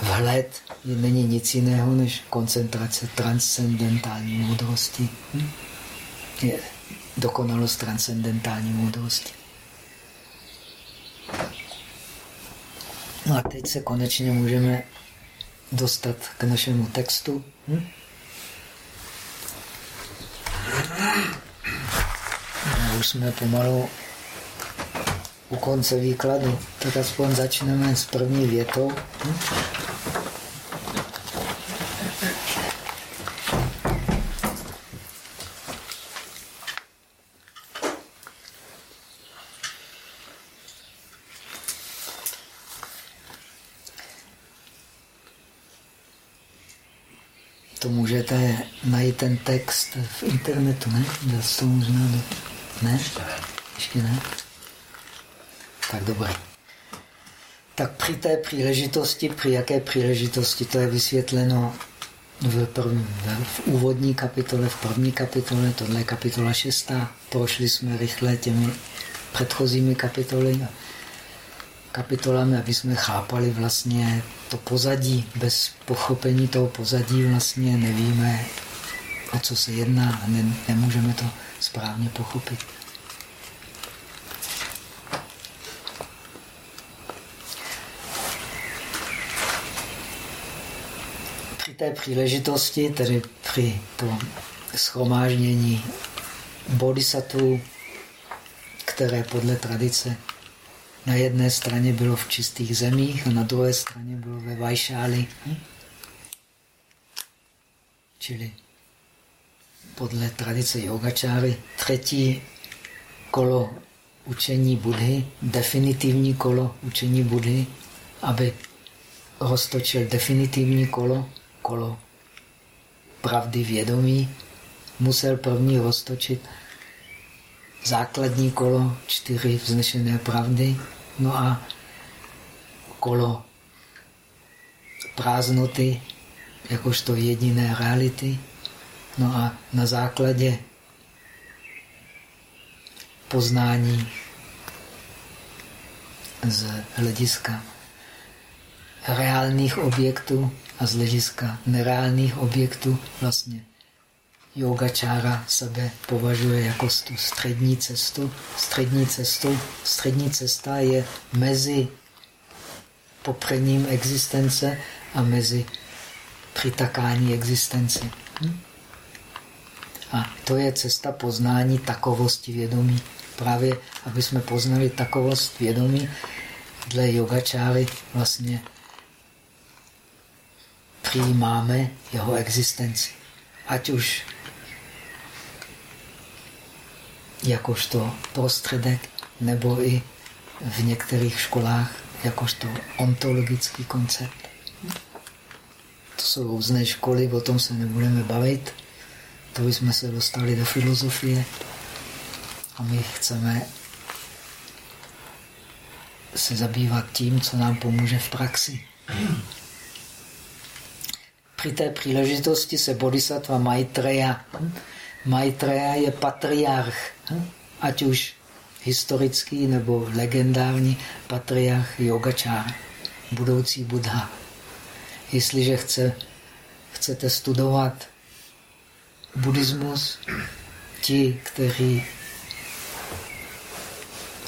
[SPEAKER 1] vhled není nic jiného než koncentrace transcendentální moudrosti. Hm? Dokonalost transcendentální moudrosti. No a teď se konečně můžeme dostat k našemu textu. Hm? A už jsme pomalu u konce výkladu, tak aspoň začneme s první větou. Hm? To můžete najít ten text v internetu, ne? Dá to možná do... Ne? Ještě ne? Tak dobré. Tak při té příležitosti, při jaké příležitosti, to je vysvětleno v, první, v úvodní kapitole, v první kapitole, tohle je kapitola šestá. Prošli jsme rychle těmi předchozími kapitoly, kapitolami, aby jsme chápali vlastně to pozadí. Bez pochopení toho pozadí vlastně nevíme, o co se jedná a ne, nemůžeme to správně pochopit. té příležitosti, tedy při tom schromáždění bodhisattvů, které podle tradice na jedné straně bylo v čistých zemích a na druhé straně bylo ve Vajšáli. Čili podle tradice yogačáry třetí kolo učení Budhy, definitivní kolo učení Budhy, aby roztočil definitivní kolo, kolo pravdy vědomí, musel první roztočit základní kolo čtyři vznešené pravdy, no a kolo prázdnoty, jakožto jediné reality. No a na základě poznání z hlediska reálných objektů a z hlediska nereálných objektů vlastně yogačára sebe považuje jako tu střední cestu. Střední, cestu. střední cesta je mezi popředním existence a mezi přitakání existence. Hm? A to je cesta poznání takovosti vědomí. Právě, aby jsme poznali takovost vědomí, dle yogačáry vlastně přijímáme jeho existenci. Ať už jakožto prostředek, nebo i v některých školách jakožto ontologický koncept. To jsou různé školy, o tom se nebudeme bavit. To jsme se dostali do filozofie a my chceme se zabývat tím, co nám pomůže v praxi. při té příležitosti se bodhisattva Maitreya. Maitreya je patriarch, ať už historický nebo legendární patriarch yogačár, budoucí Buddha. Jestliže chce, chcete studovat buddhismus, ti, kteří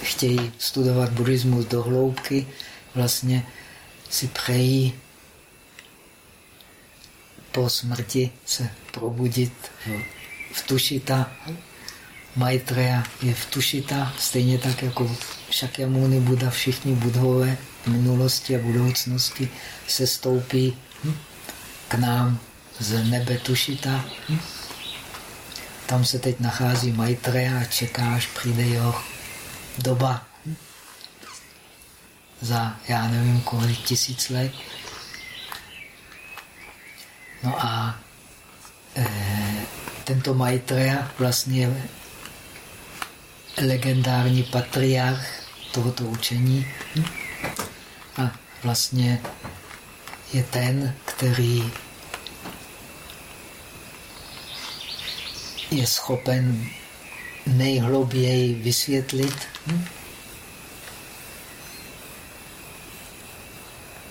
[SPEAKER 1] chtějí studovat buddhismus do hloubky, vlastně si přejí po smrti se probudit v tušita. Maitreya je v tušita, stejně tak jako Shakyamuni Buddha, všichni budhové minulosti a budoucnosti se stoupí k nám z nebe tušita. Tam se teď nachází Maitreya a čeká, až přijde jeho doba. Za já nevím kolik tisíc let. No a e, tento Maitreya vlastně legendární patriarch tohoto učení a vlastně je ten, který je schopen nejhluběji vysvětlit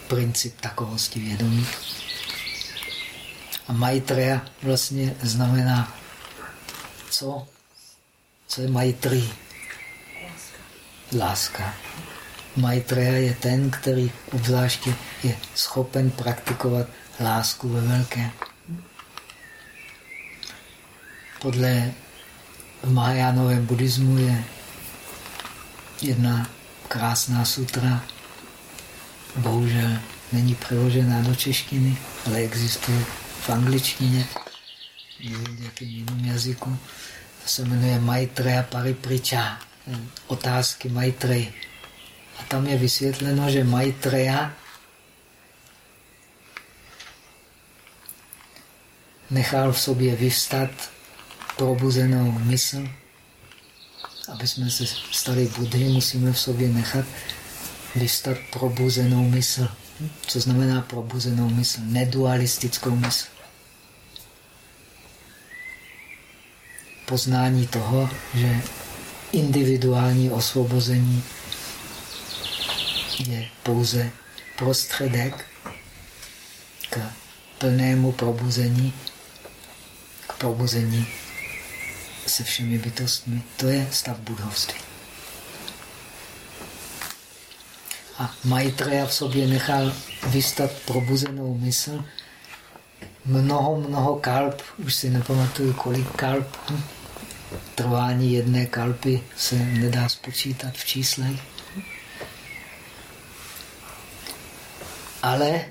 [SPEAKER 1] princip takovosti vědomí. A Maitreya vlastně znamená co? Co je Maitri? Láska. Maitreya je ten, který obzvláště je schopen praktikovat lásku ve velké. Podle v Mahajánovém buddhismu je jedna krásná sutra, bohužel není přeložená do češtiny, ale existuje v angličtině, v jakém jiném jazyku. To se jmenuje Maitreya Paripriča, otázky Maitreya. A tam je vysvětleno, že Maitreya nechal v sobě vyvstat probuzenou mysl. Aby jsme se stali Budhy, musíme v sobě nechat vystat probuzenou mysl. Co znamená probuzenou mysl? Nedualistickou mysl. Poznání toho, že individuální osvobození je pouze prostředek k plnému probuzení, k probuzení se všemi bytostmi. To je stav budovství. A Maitreya v sobě nechal vystat probuzenou mysl. Mnoho, mnoho kalp, už si nepamatuju, kolik kalp. Trvání jedné kalpy se nedá spočítat v číslech. Ale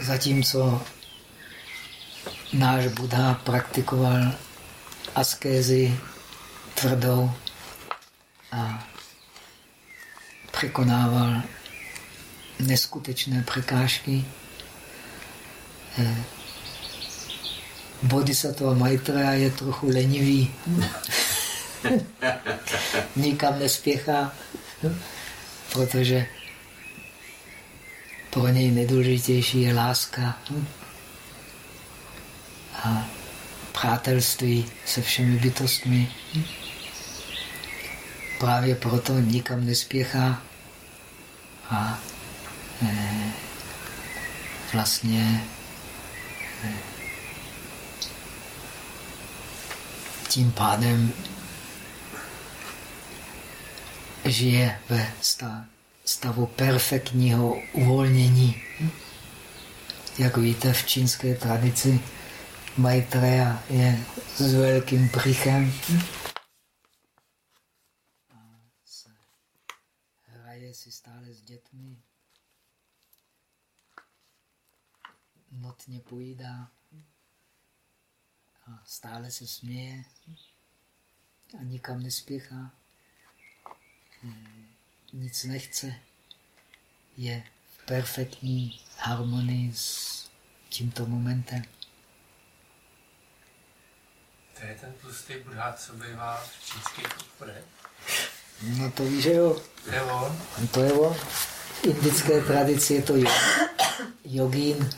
[SPEAKER 1] zatímco náš Buddha praktikoval askézi tvrdou a překonával neskutečné překážky. Eh, Bodhisattva Maitreya je trochu lenivý. Nikam nespěchá, protože pro něj nejdůležitější je láska a přátelství se všemi bytostmi. Právě proto nikam nespěchá a e, vlastně e, tím pádem žije ve stavu perfektního uvolnění. Jak víte, v čínské tradici Maitreya je s velkým se hraje si stále s dětmi. Notně pojídá. A stále se směje. A nikam nespěchá. Nic nechce. Je v perfektní harmonii s tímto momentem.
[SPEAKER 2] To je ten tlustý buddha, co bývá v čínských obchodech.
[SPEAKER 1] No to víš, že jo.
[SPEAKER 2] To je on.
[SPEAKER 1] To je on. V indické tradici je to jogín.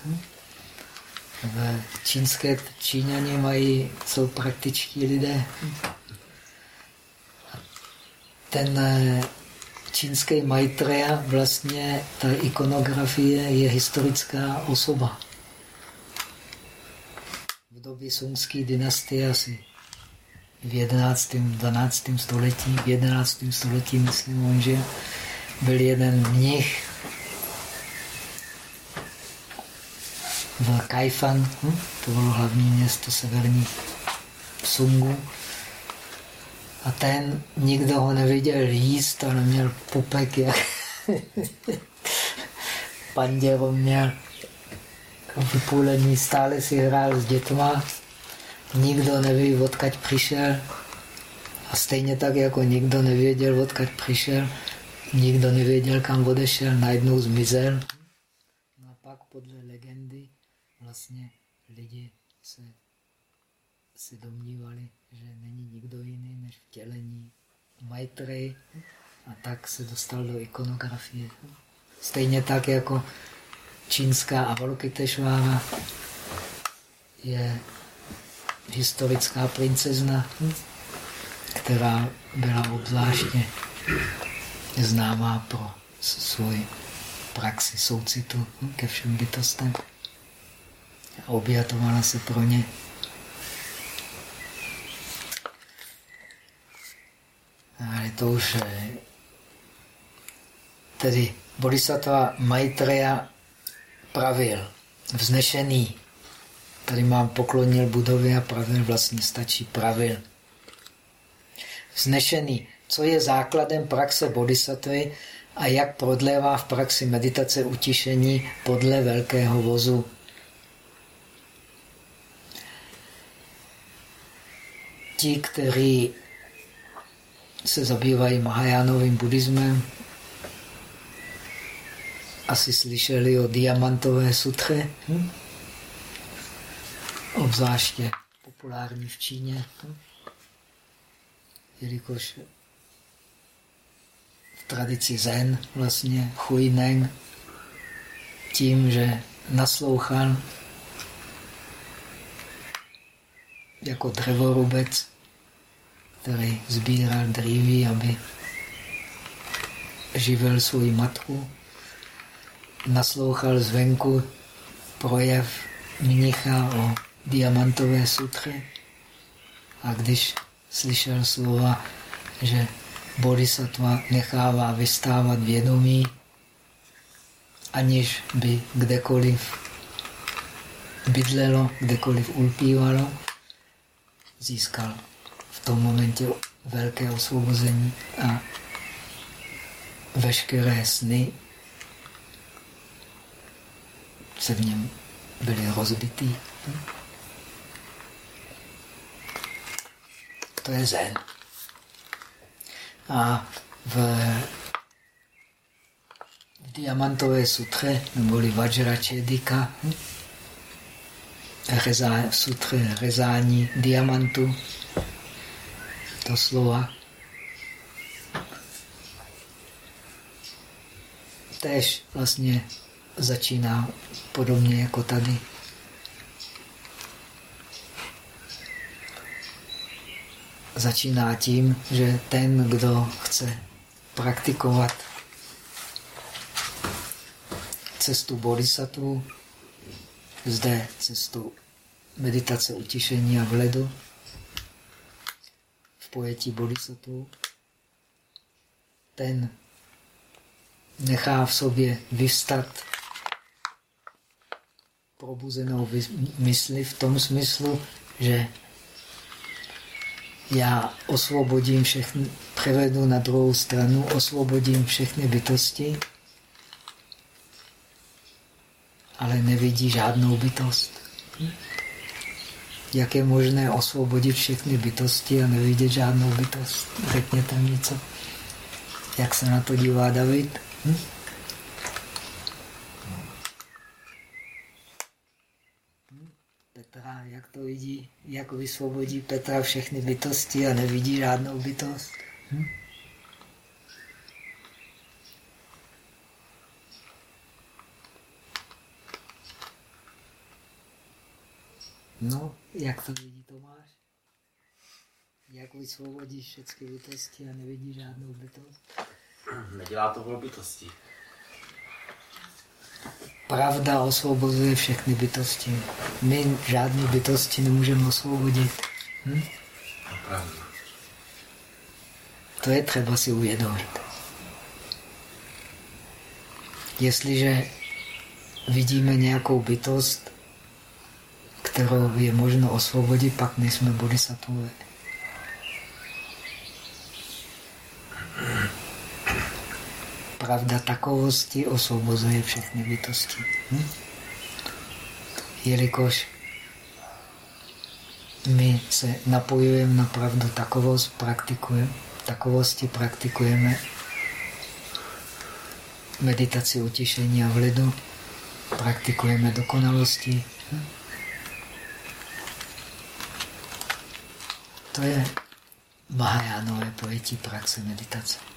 [SPEAKER 1] V čínské Číňané mají, jsou praktičtí lidé. Ten eh, čínský Maitreya, vlastně ta ikonografie je historická osoba. V době sungské dynastie asi v 11. 12. století, v 11. století, myslím, on že byl jeden mnich v Kaifan, hm? to bylo hlavní město severní Sungu. A ten, nikdo ho neviděl jíst, ale měl pupek, jak panděro měl vypůlený, stále si hrál s dětma. Nikdo neví, odkaď přišel. A stejně tak, jako nikdo nevěděl, odkaď přišel, nikdo nevěděl, kam odešel, najednou zmizel. No a pak podle legendy vlastně lidi se, se domnívali, že není nikdo jiný než vtělení Maitreji a tak se dostal do ikonografie. Stejně tak jako čínská Avalokiteshvara je historická princezna, která byla obzvláště známá pro svůj praxi soucitu ke všem bytostem. Objatovala se pro ně. Ale to už tedy Bodhisattva Maitreya pravil, vznešený. Tady mám poklonil budově a pravil vlastně stačí pravil. Vznešený. Co je základem praxe bodhisattvy a jak prodlévá v praxi meditace utišení podle velkého vozu. Ti, kteří se zabývají Mahajánovým buddhismem, asi slyšeli o diamantové sutře, hm? obzvláště populární v Číně, hm? jelikož v tradici Zen vlastně Hui Neng tím, že naslouchal jako drevorubec, který sbíral dříví, aby živil svou matku, naslouchal zvenku projev mnicha o diamantové sutře. A když slyšel slova, že bodhisattva nechává vystávat vědomí, aniž by kdekoliv bydlelo, kdekoliv ulpívalo, získal v tom momentě velké osvobození a veškeré sny se v něm byly rozbitý. To je zen. A v, diamantové sutře, neboli Vajračedika, reza, sutře rezání diamantu, to slova, tež vlastně začíná podobně jako tady. Začíná tím, že ten, kdo chce praktikovat cestu bodhisattva, zde cestu meditace utišení a vledu, v pojetí bodhisattva, ten nechá v sobě vystat probuzenou mysli v tom smyslu, že já osvobodím všechny, převedu na druhou stranu, osvobodím všechny bytosti, ale nevidí žádnou bytost. Jak je možné osvobodit všechny bytosti a nevidět žádnou bytost? Řekněte mi něco. Jak se na to dívá David? Hm? to vidí, jak vysvobodí Petra všechny bytosti a nevidí žádnou bytost. Hm? No, jak to vidí Tomáš? Jak vysvobodí všechny bytosti a nevidí žádnou bytost?
[SPEAKER 4] Nedělá to volbytosti. bytosti.
[SPEAKER 1] Pravda osvobozuje všechny bytosti. My žádné bytosti nemůžeme osvobodit. Hm?
[SPEAKER 4] Pravda.
[SPEAKER 1] To je třeba si uvědomit. Jestliže vidíme nějakou bytost, kterou je možno osvobodit, pak nejsme bodhisattvové. Pravda takovosti osvobozuje všechny bytosti. Hm? Jelikož my se napojujeme na pravdu takovost, praktikujeme, takovosti praktikujeme meditaci utišení a vlidu, praktikujeme dokonalosti. Hm? To je Mahajánové pojetí praxe meditace.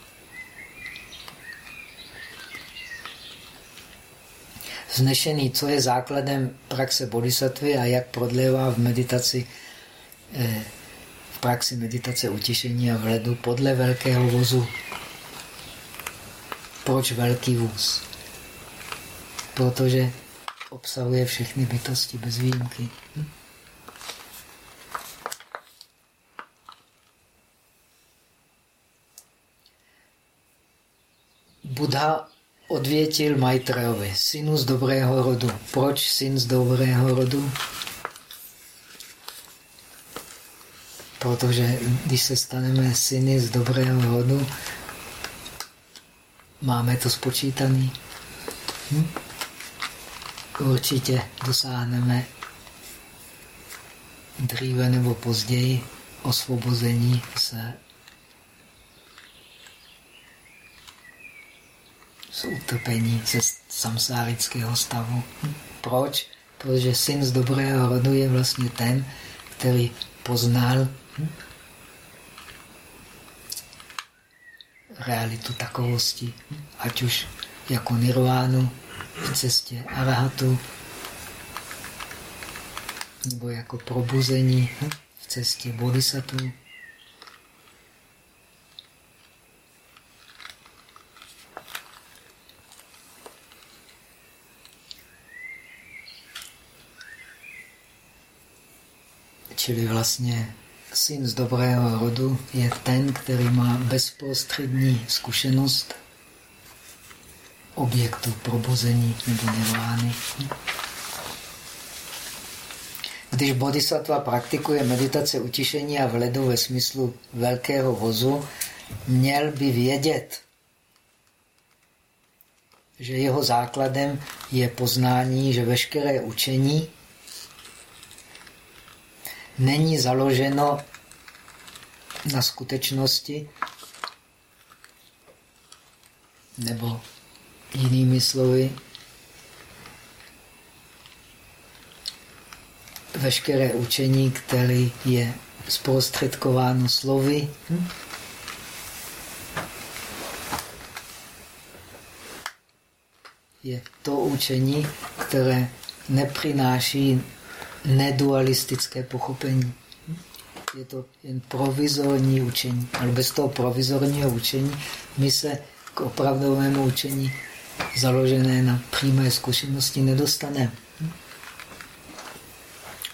[SPEAKER 1] Vznešený, co je základem praxe bodhisattvy a jak prodlévá v meditaci, eh, v praxi meditace utišení a vledu podle velkého vozu. Proč velký vůz? Protože obsahuje všechny bytosti bez výjimky. Hm? Buddha odvětil Maitrejovi, synu z dobrého rodu. Proč syn z dobrého rodu? Protože když se staneme syny z dobrého rodu, máme to spočítaný. Hm? Určitě dosáhneme dříve nebo později osvobození se z utrpení, ze samsárického stavu. Proč? Protože syn z dobrého rodu je vlastně ten, který poznal realitu takovosti, ať už jako nirvánu v cestě arahatu, nebo jako probuzení v cestě bodhisattva. Čili vlastně syn z dobrého rodu je ten, který má bezprostřední zkušenost objektu probuzení nebo nirvány. Když bodhisattva praktikuje meditace utišení a vledu ve smyslu velkého vozu, měl by vědět, že jeho základem je poznání, že veškeré učení není založeno na skutečnosti, nebo jinými slovy, veškeré učení, které je zprostředkováno slovy, je to učení, které nepřináší nedualistické pochopení. Je to jen provizorní učení. Ale bez toho provizorního učení my se k opravdovému učení založené na přímé zkušenosti nedostaneme.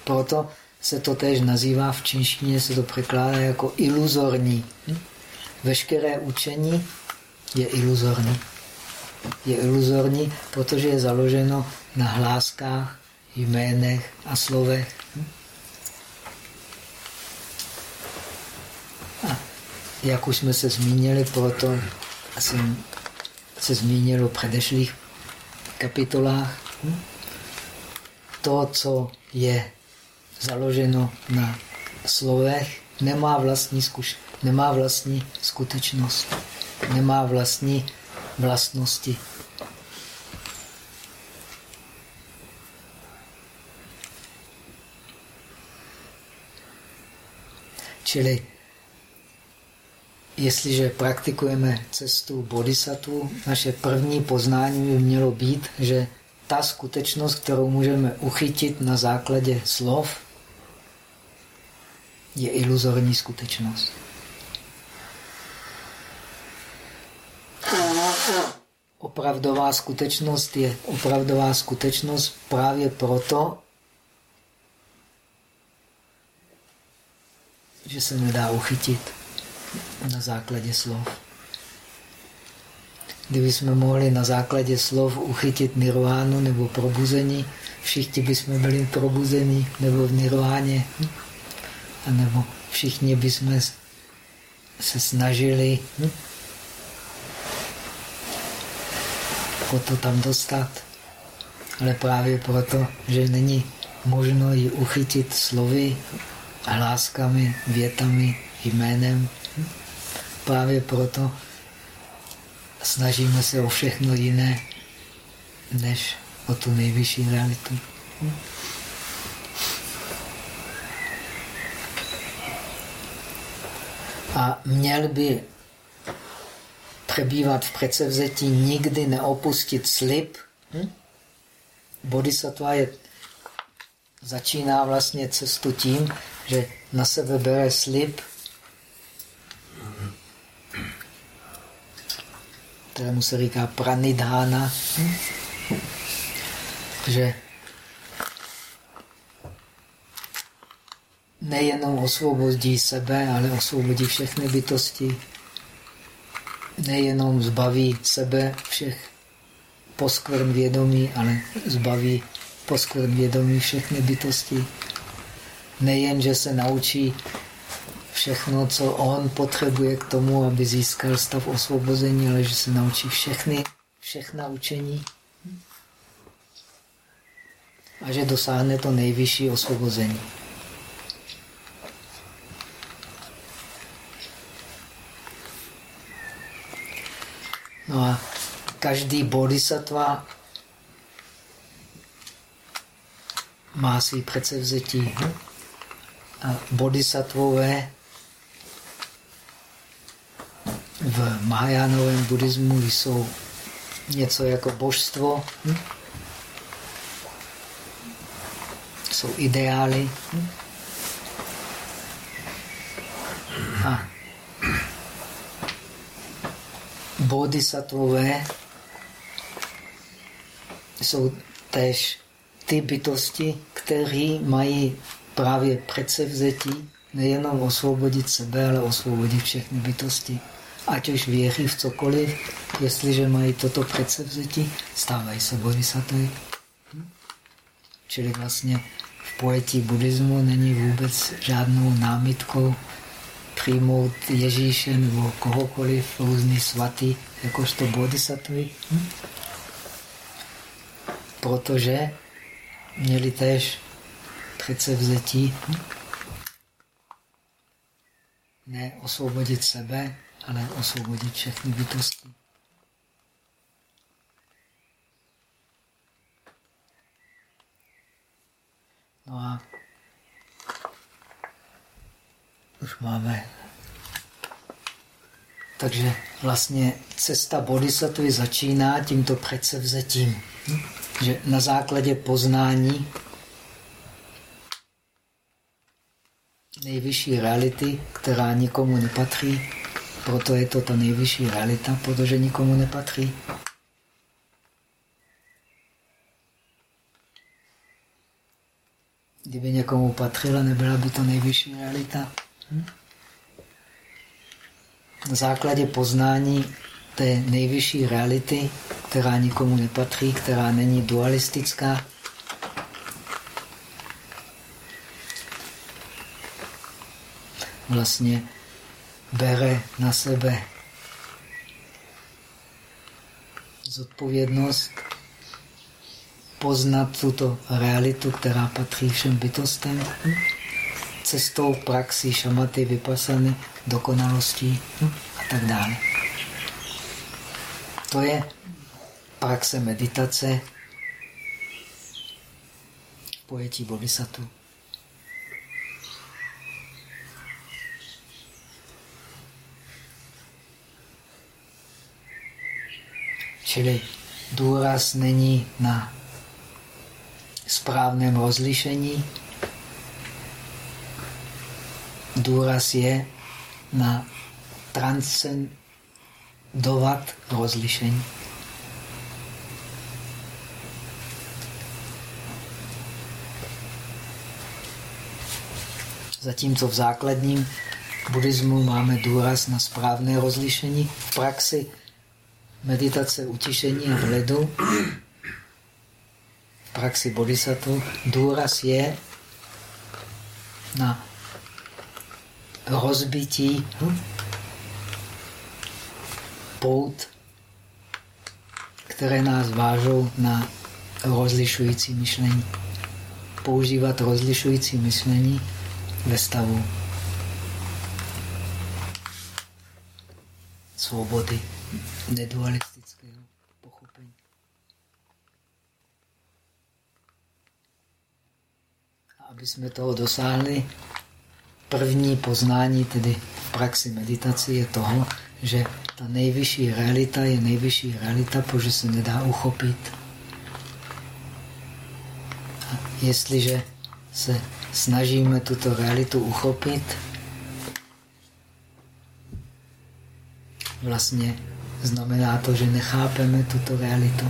[SPEAKER 1] Proto se to též nazývá v čínštině, se to překládá jako iluzorní. Veškeré učení je iluzorní. Je iluzorní, protože je založeno na hláskách, jménech a slovech. A jak už jsme se zmínili, proto jsem se zmínil o předešlých kapitolách, to, co je založeno na slovech, nemá vlastní, zkuš nemá vlastní skutečnost, nemá vlastní vlastnosti. Čili jestliže praktikujeme cestu bodhisattva, naše první poznání by mělo být, že ta skutečnost, kterou můžeme uchytit na základě slov, je iluzorní skutečnost. Opravdová skutečnost je opravdová skutečnost právě proto, že se nedá uchytit na základě slov. Kdyby jsme mohli na základě slov uchytit nirvánu nebo probuzení, všichni bychom byli probuzení nebo v nirváně, a nebo všichni bychom se snažili to tam dostat. Ale právě proto, že není možno ji uchytit slovy, hláskami, větami, jménem, právě proto snažíme se o všechno jiné, než o tu nejvyšší realitu. A měl by přebývat v předsevzetí, nikdy neopustit slib. Hm? Bodhisattva je, začíná vlastně cestu tím, že na sebe bere slib, kterému se říká pranidhána, že nejenom osvobodí sebe, ale osvobodí všechny bytosti. Nejenom zbaví sebe všech poskvrn vědomí, ale zbaví poskvrn vědomí všechny bytosti. Nejen, že se naučí všechno, co on potřebuje k tomu, aby získal stav osvobození, ale že se naučí všechny, všechna učení a že dosáhne to nejvyšší osvobození. No a každý bodhisattva má svý předsevzetí. A bodhisattvové v Mahajánovém buddhismu jsou něco jako božstvo. Jsou ideály. A bodhisattvové jsou též ty bytosti, které mají právě předsevzetí nejenom osvobodit sebe, ale osvobodit všechny bytosti. Ať už věří v cokoliv, jestliže mají toto předsevzetí, stávají se bodhisattvy. Čili vlastně v pojetí buddhismu není vůbec žádnou námitkou přijmout Ježíše nebo kohokoliv různý svatý, jakožto bodhisattvy. Protože měli též předsevzetí ne osvobodit sebe, ale osvobodit všechny bytosti. No a už máme. Takže vlastně cesta bodhisattvy začíná tímto předsevzetím, že na základě poznání nejvyšší reality, která nikomu nepatří, proto je to ta nejvyšší realita, protože nikomu nepatří. Kdyby někomu patřila, nebyla by to nejvyšší realita. Hm? Na základě poznání té nejvyšší reality, která nikomu nepatří, která není dualistická, vlastně bere na sebe zodpovědnost poznat tuto realitu, která patří všem bytostem, cestou praxi šamaty, vypasany, dokonalostí a tak dále. To je praxe meditace pojetí bodhisattva. Čili důraz není na správném rozlišení, důraz je na transcendovat rozlišení. Zatímco v základním buddhismu máme důraz na správné rozlišení, v praxi meditace utišení a vledu, v praxi bodhisattva, důraz je na rozbití pout, které nás vážou na rozlišující myšlení. Používat rozlišující myšlení ve stavu svobody, nedualistického pochopení. A aby jsme toho dosáhli, první poznání, tedy v praxi meditace, je toho, že ta nejvyšší realita je nejvyšší realita, protože se nedá uchopit. A jestliže se snažíme tuto realitu uchopit, vlastně znamená to, že nechápeme tuto realitu.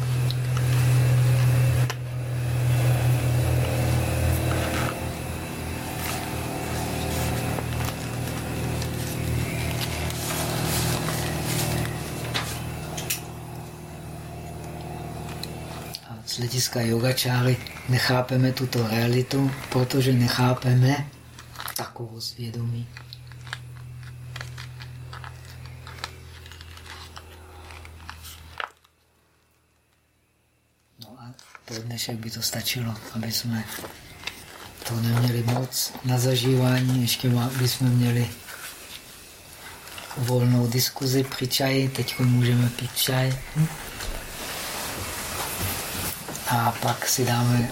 [SPEAKER 1] z hlediska yogačáry nechápeme tuto realitu, protože nechápeme takovou svědomí. No a pro dnešek by to stačilo, aby jsme to neměli moc na zažívání, ještě bychom měli volnou diskuzi při čaji, teď můžeme pít čaj. A pak si dáme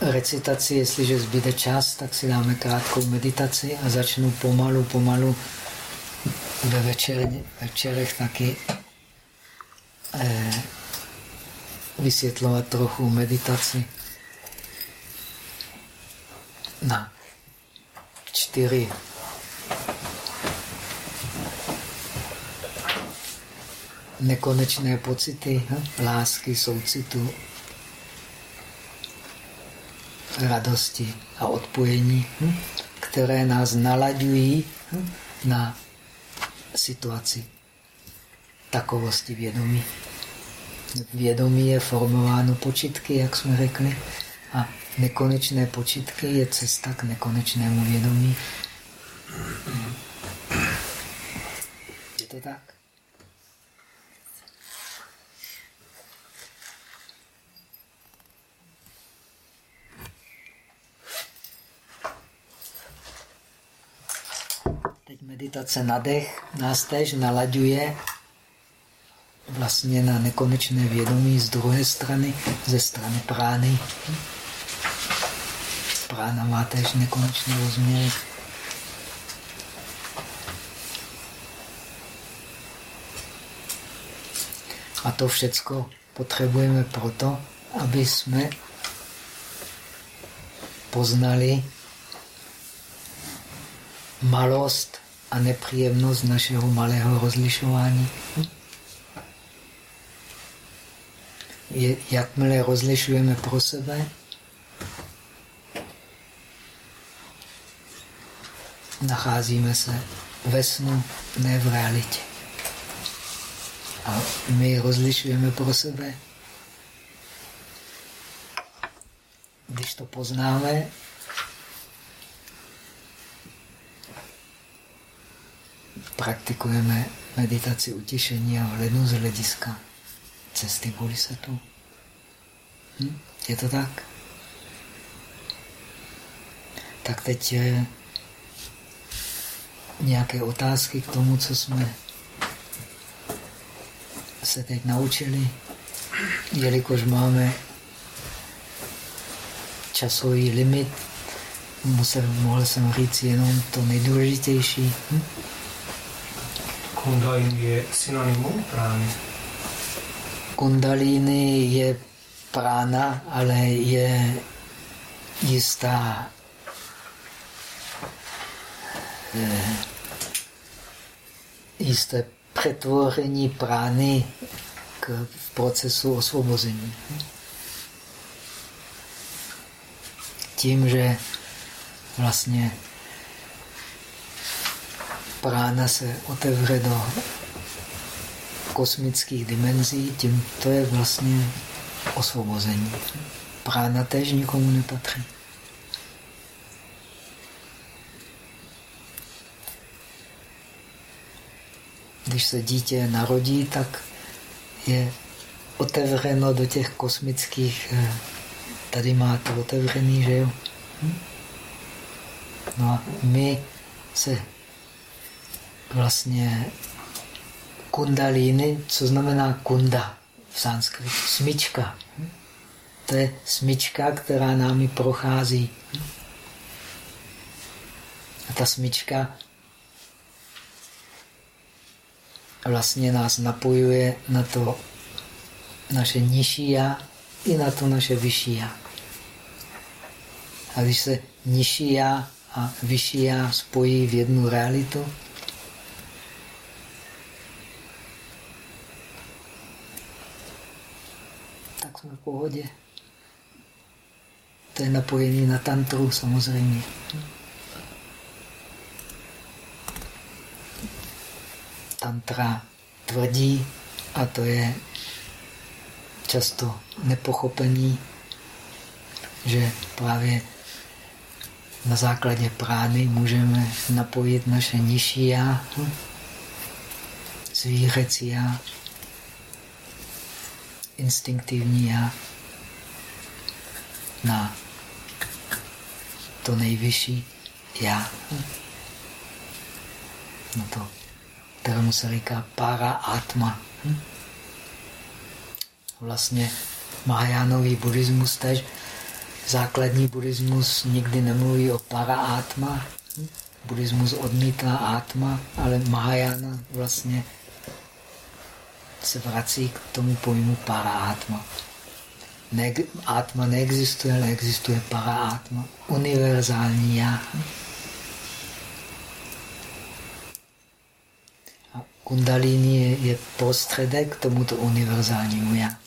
[SPEAKER 1] recitaci, jestliže zbyde čas, tak si dáme krátkou meditaci a začnu pomalu, pomalu ve večer, večerech taky eh, vysvětlovat trochu meditaci na čtyři nekonečné pocity hm? lásky, soucitu, radosti a odpojení, hm, které nás nalaďují hm, na situaci takovosti vědomí. Vědomí je formováno počitky, jak jsme řekli, a nekonečné počitky je cesta k nekonečnému vědomí. Je to tak? meditace na dech nás též nalaďuje vlastně na nekonečné vědomí z druhé strany, ze strany prány. Prána má též nekonečné rozměry. A to všecko potřebujeme proto, aby jsme poznali malost a nepříjemnost našeho malého rozlišování. Jakmile rozlišujeme pro sebe, nacházíme se ve snu, ne v realitě. A my rozlišujeme pro sebe. Když to poznáme, praktikujeme meditaci utišení a vhledu z hlediska cesty bodhisattva. Hm? Je to tak? Tak teď nějaké otázky k tomu, co jsme se teď naučili, jelikož máme časový limit, musel, mohl jsem říct jenom to nejdůležitější. Hm?
[SPEAKER 2] Kundalini je synonymum prány?
[SPEAKER 1] Kundalini je prána, ale je jistá jisté přetvoření prány k procesu osvobození. Tím, že vlastně prána se otevře do kosmických dimenzí, tím to je vlastně osvobození. Prána tež nikomu nepatří. Když se dítě narodí, tak je otevřeno do těch kosmických, eh, tady má to otevřený, že jo? No a my se vlastně kundalíny, co znamená kunda v sanskritu? Smyčka. To je smyčka, která námi prochází. A ta smyčka vlastně nás napojuje na to naše nižší já i na to naše vyšší já. A když se nižší já a vyšší já spojí v jednu realitu, v pohodě. To je napojený na tantru samozřejmě. Tantra tvrdí, a to je často nepochopení, že právě na základě prány můžeme napojit naše nižší já, zvířecí já, instinktivní já na to nejvyšší já. Na to, kterému se říká para atma. Vlastně Mahajánový buddhismus tež základní buddhismus nikdy nemluví o para-átma. Buddhismus odmítá átma, ale Mahajana vlastně se vrací k tomu pojmu para-átma. Ne, átma neexistuje, ale existuje para-átma. Univerzální já. A kundalini je, je prostředek k tomuto univerzálnímu já.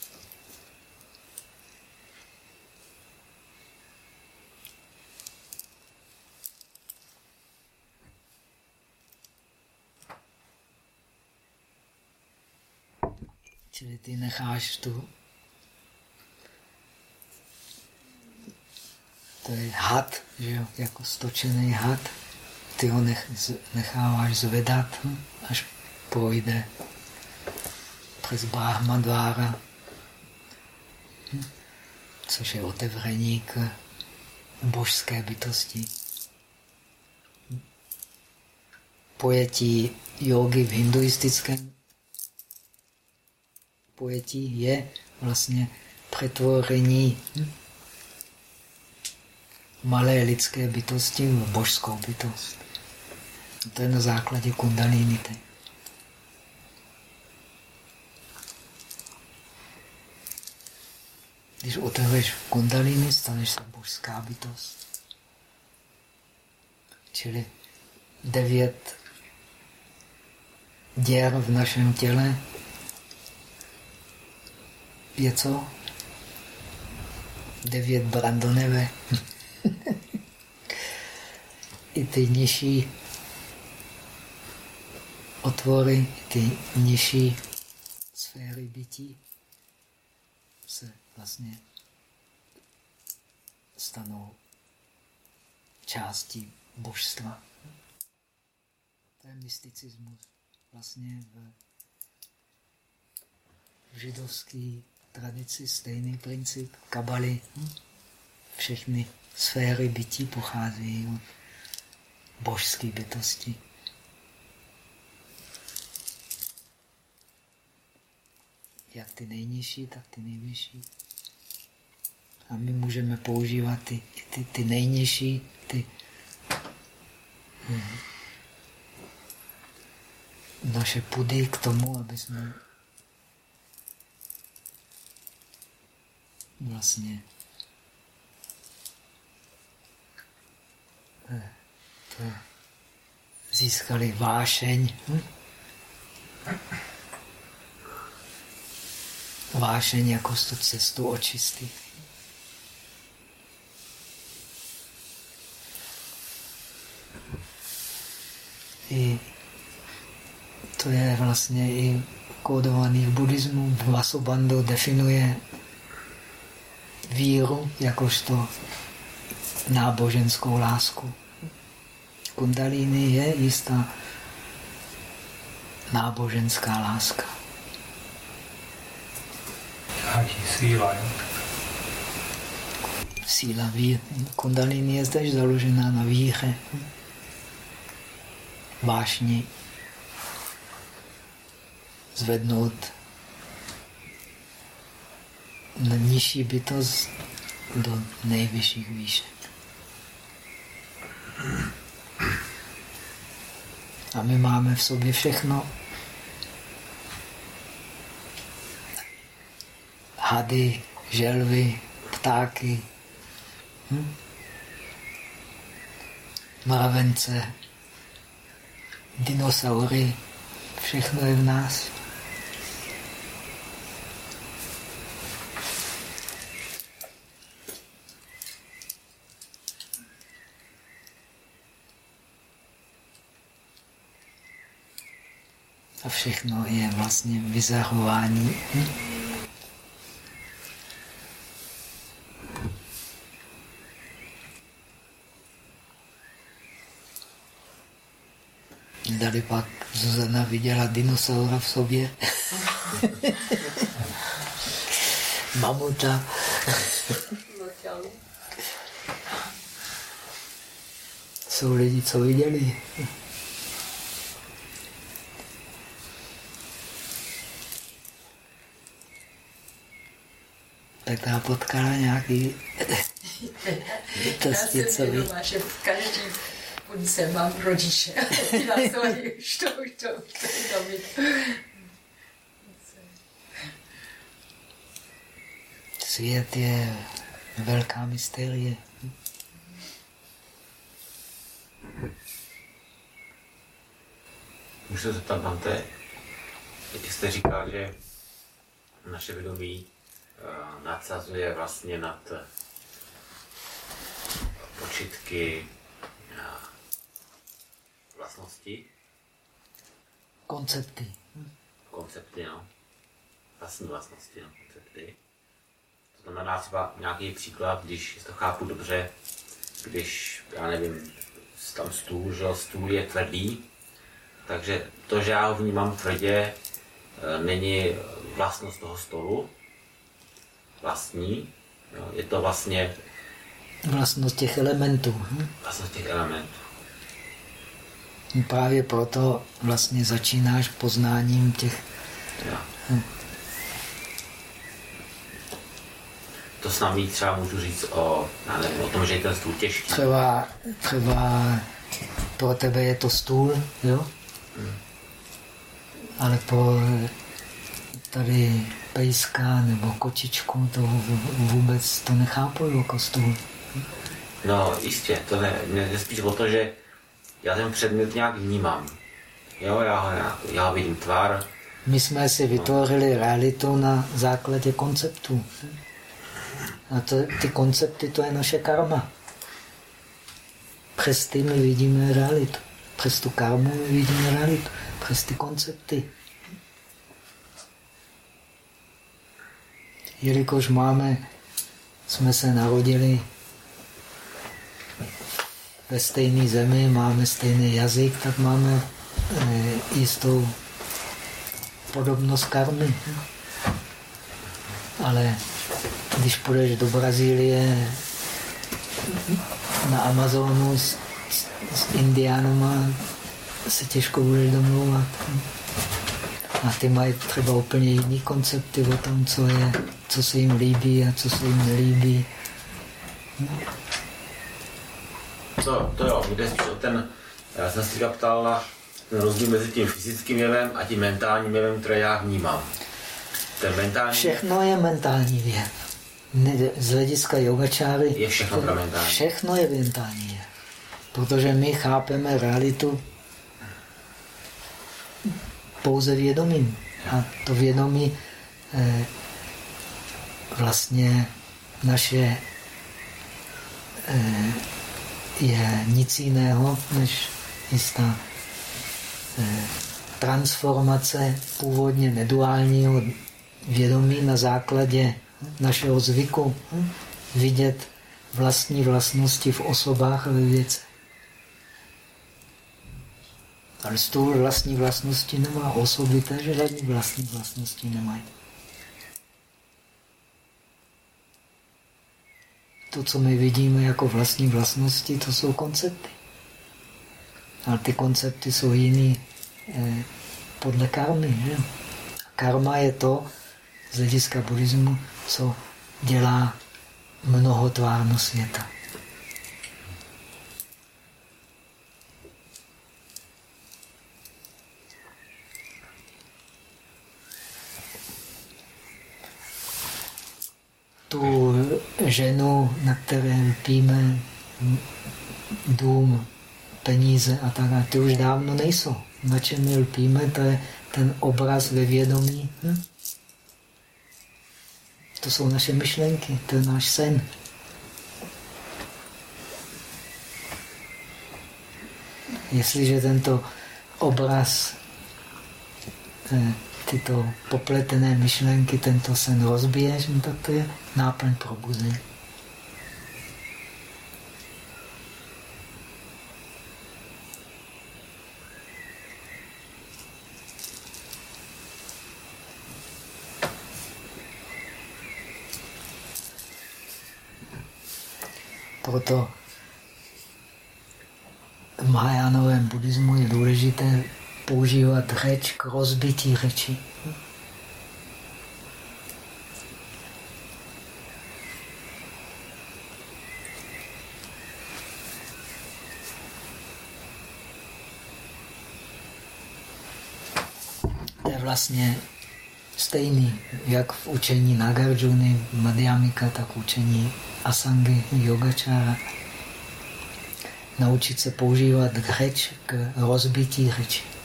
[SPEAKER 1] Čili ty necháš tu to je had, že jo, jako stočený had. Ty ho nech, necháváš zvedat, hm, až projde přes Brahmadvára, hm, což je otevření k božské bytosti. Pojetí jogy v hinduistickém pojetí je vlastně přetvoření malé lidské bytosti v božskou bytost. To je na základě kundalínity. Když otevřeš kundalíny, staneš se božská bytost. Čili devět děr v našem těle je co? Devět brandoneve. I ty nižší otvory, ty nižší sféry bytí se vlastně stanou částí božstva. To je mysticismus. Vlastně v, židovský tradici stejný princip kabaly. Všechny sféry bytí pocházejí od božské bytosti. Jak ty nejnižší, tak ty nejvyšší. A my můžeme používat ty, ty, ty nejnižší, ty hm, naše pudy k tomu, aby jsme vlastně eh, získali vášeň. Hm? Vášeň jako tu cestu očistí. I to je vlastně i kódovaný v buddhismu. Vasubandhu definuje víru jakožto náboženskou lásku. Kundalini je jistá náboženská láska.
[SPEAKER 2] Nějaký síla, jo?
[SPEAKER 1] Síla víry. Kundalini je zde založená na víře, vášni, zvednout nižší bytost do nejvyšších výšek. A my máme v sobě všechno. Hady, želvy, ptáky, hm? mravence, dinosaury, všechno je v nás. Všechno je vlastně vyzahování. Dali pak Zuzana viděla dinosaura v sobě. Mamuta. Jsou lidi, co viděli. Tak ta potkala nějaký bytosti, co ví.
[SPEAKER 3] Že v každý punce mám rodiče. Už to, už to, to,
[SPEAKER 1] Svět je velká mystérie.
[SPEAKER 4] Můžu se zeptat, Dante, jak jste říkal, že naše vědomí nadsazuje vlastně nad eh, počitky vlastnosti,
[SPEAKER 1] Koncepty.
[SPEAKER 4] koncepty, no. Vlastní vlastnosti, no, koncepty. To znamená třeba nějaký příklad, když to chápu dobře, když, já nevím, tam stůl, že stůl je tvrdý, takže to, že já ho vnímám tvrdě, eh, není vlastnost toho stolu, vlastní, jo, je to vlastně
[SPEAKER 1] Vlastnost těch elementů. hm?
[SPEAKER 4] vlastnost těch elementů.
[SPEAKER 1] Právě proto vlastně začínáš poznáním těch
[SPEAKER 4] Jo. To samý třeba můžu říct o, nevím, o tom, že je ten stůl těžký.
[SPEAKER 1] třeba, třeba pro tebe je to stůl, jo? Ale pro tady pejska nebo kočičku to vů- vůbec to nechápu jako stůl.
[SPEAKER 4] No jistě, to ne, mě jde spíš o to, že já ten předmět nějak vnímám. Jo, já já ho vidím tvar,
[SPEAKER 1] My jsme si vytvořili realitu na základě konceptů. A to, ty koncepty, to je naše karma. Přes ty my vidíme realitu. Přes tu karmu my vidíme realitu. Přes ty koncepty. Jelikož máme, jsme se narodili ve stejné zemi, máme stejný jazyk, tak máme eh, jistou podobnost karmy. Ale když půjdeš do Brazílie, na Amazonu s, s, s indiánama, se těžko budeš domlouvat. A ty mají třeba úplně jiný koncepty o tom, co, je, co se jim líbí a co se jim nelíbí.
[SPEAKER 4] To, to jo, o ten, já jsem se teďka ptal na ten rozdíl mezi tím fyzickým jevem a tím mentálním jevem, který já vnímám. Ten mentální
[SPEAKER 1] Všechno je mentální věc. Z hlediska yogačáry
[SPEAKER 4] Je všechno pro mentální.
[SPEAKER 1] Všechno je mentální jev. Protože my chápeme realitu pouze vědomím. A to vědomí eh, vlastně naše eh, je nic jiného než jistá eh, transformace původně neduálního vědomí na základě našeho zvyku hm, vidět vlastní vlastnosti v osobách a ve věcech. Ale stůl vlastní vlastnosti nemá, osoby takže žádné vlastní vlastnosti nemají. To, co my vidíme jako vlastní vlastnosti, to jsou koncepty. Ale ty koncepty jsou jiný eh, podle karmy. Že? Karma je to, z hlediska buddhismu, co dělá mnohotvárnost světa. Tu ženu, na které lpíme, dům, peníze a tak, a ty už dávno nejsou. Na čem my lpíme, to je ten obraz ve vědomí. Hm? To jsou naše myšlenky, to je náš sen. Jestliže tento obraz eh, tyto popletené myšlenky, tento sen rozbiješ, no to je náplň probuzení. Proto v Mahajánovém buddhismu je důležité používat řeč k rozbití řeči. To je vlastně stejný, jak v učení Nagarjuna, Madhyamika, tak v učení Asangy, Yogačára. Naučit se používat řeč k rozbití řeči.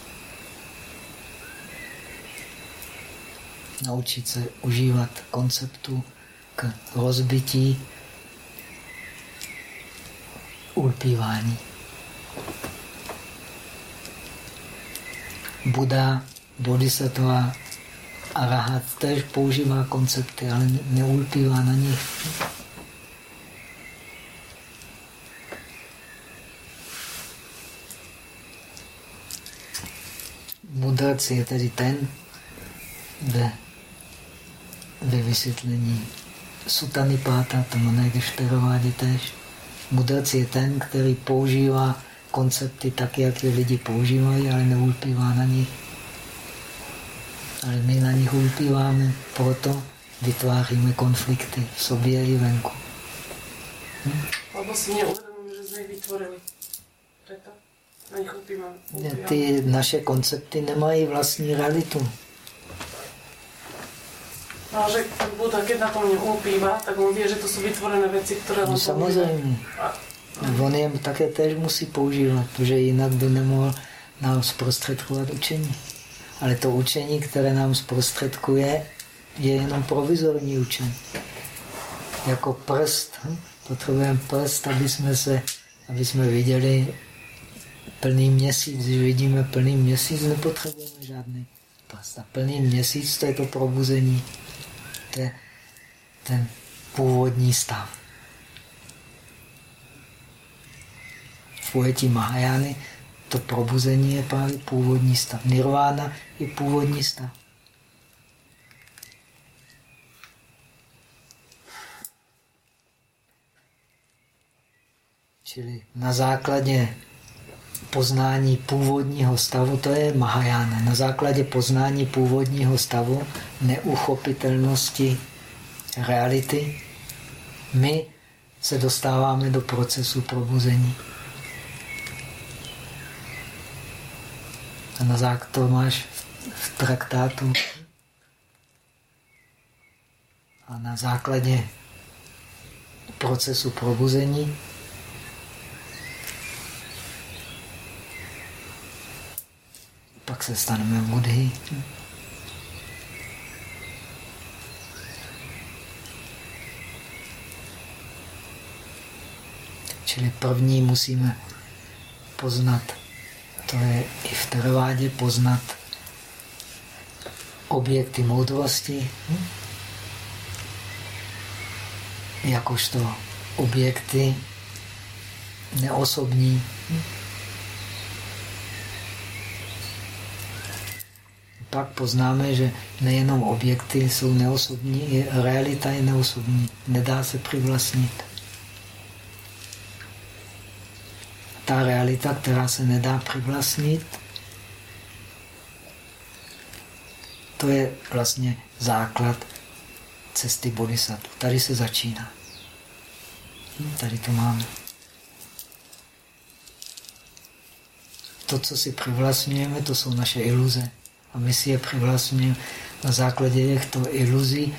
[SPEAKER 1] Naučit se užívat konceptu k rozbití ulpívání. Buddha, Bodhisattva a Rahat tež používá koncepty, ale neulpívá na nich. Mudrac je tedy ten, ve ve vysvětlení Sutany Páta, to najdeš v terovádě tež. Mudrc je ten, který používá koncepty tak, jak je lidi používají, ale neulpívá na nich. Ale my na nich ulpíváme, proto vytváříme konflikty v sobě i venku.
[SPEAKER 5] Hm? Lebo si že jsme. Preto na nich ulpíváme.
[SPEAKER 1] Ty naše koncepty nemají vlastní realitu.
[SPEAKER 5] No, že Buda, keď na tom neulpívá, tak on vie, že to jsou vytvorené věci, které
[SPEAKER 1] no, samozřejmě. On je také tež musí používat, protože jinak by nemohl nám zprostředkovat učení. Ale to učení, které nám zprostředkuje, je jenom provizorní učení. Jako prst. Hm? Potřebujeme prst, aby jsme, se, aby jsme viděli plný měsíc. Když vidíme plný měsíc, nepotřebujeme žádný prst. A plný měsíc, to je to probuzení je ten původní stav. V pojetí Mahajány to probuzení je právě původní stav. Nirvána je původní stav. Čili na základě poznání původního stavu, to je Mahajana. Na základě poznání původního stavu, neuchopitelnosti reality, my se dostáváme do procesu probuzení. A na základě to máš v traktátu. A na základě procesu probuzení pak se staneme budhy. Čili první musíme poznat, to je i v tervádě, poznat objekty moudrosti, jakožto objekty neosobní. Pak poznáme, že nejenom objekty jsou neosobní, i realita je neosobní. Nedá se přivlastnit. Ta realita, která se nedá přivlastnit, to je vlastně základ cesty bodhisattva. Tady se začíná. Tady to máme. To, co si přivlastňujeme, to jsou naše iluze. A my si je přivlastňujeme na základě těchto iluzí.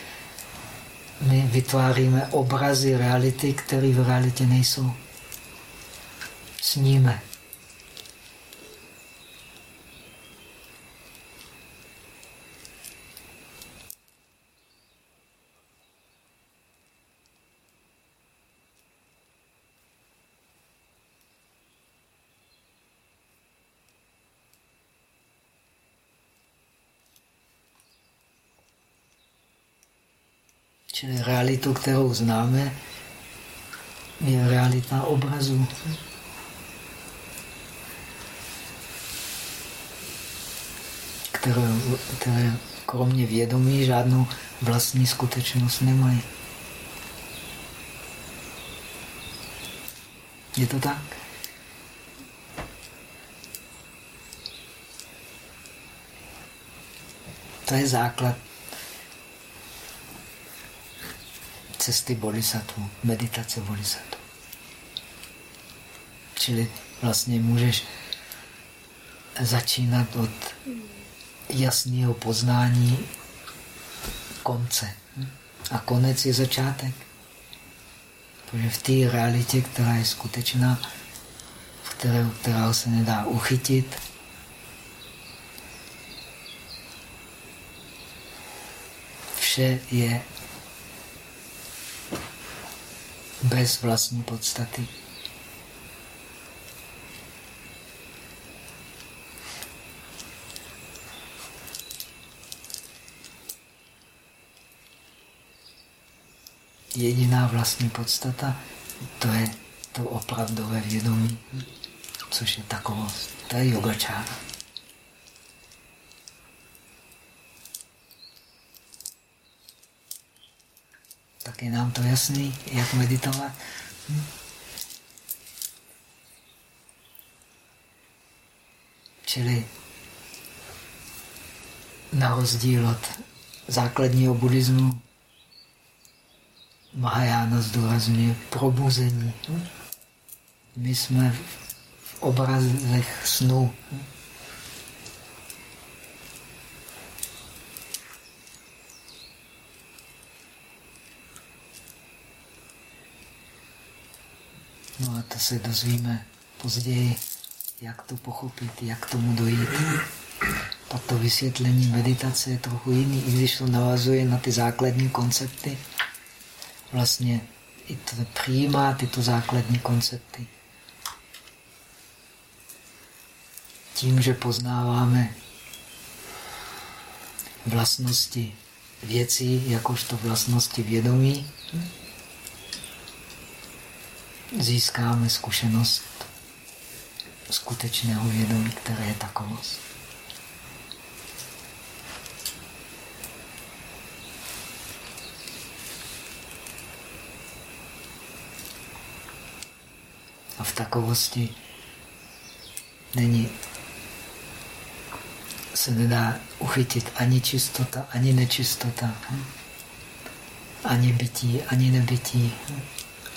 [SPEAKER 1] My vytváříme obrazy reality, které v realitě nejsou. Sníme. Čili realitu, kterou známe, je realita obrazu. Které, které kromě vědomí žádnou vlastní skutečnost nemají. Je to tak? To je základ cesty bodhisattva, meditace bodhisattva. Čili vlastně můžeš začínat od jasného poznání konce. A konec je začátek. Protože v té realitě, která je skutečná, v které, která se nedá uchytit, vše je bez vlastní podstaty. Jediná vlastní podstata, to je to opravdové vědomí, což je takovost. To je yogačára. Tak je nám to jasný, jak meditovat. Hm? Čili na rozdíl od základního buddhismu Mahajana zdůrazňuje probuzení. Hm? My jsme v obrazech snu. Hm? To se dozvíme později, jak to pochopit, jak tomu dojít. Pak to vysvětlení meditace je trochu jiný, i když to navazuje na ty základní koncepty. Vlastně i to přijímá tyto základní koncepty. Tím, že poznáváme vlastnosti věcí, jakožto vlastnosti vědomí, získáme zkušenost skutečného vědomí, které je takovost. A v takovosti není, se nedá uchytit ani čistota, ani nečistota, ani bytí, ani nebytí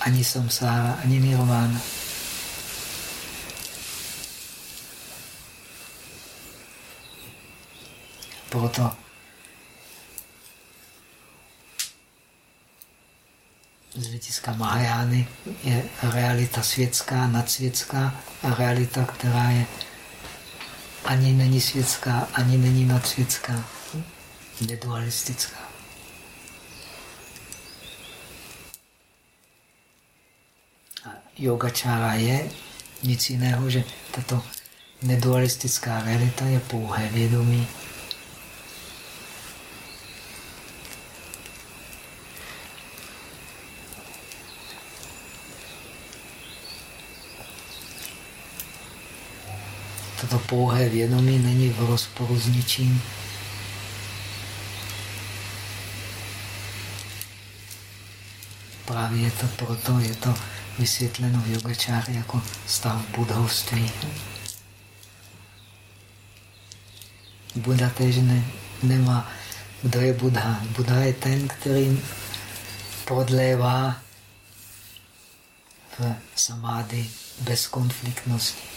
[SPEAKER 1] ani samsára, ani nirvana. Proto z hlediska Mahajány je realita světská, nadsvětská a realita, která je ani není světská, ani není nadsvětská. Nedualistická. A yogačára je nic jiného, že tato nedualistická realita je pouhé vědomí. Toto pouhé vědomí není v rozporu s ničím. Právě je to proto, je to vysvětleno v yogačáře jako stav budhovství. Buddha tež ne, nemá, kdo je Buddha. Buddha je ten, který prodlévá v samády bez konfliktnosti.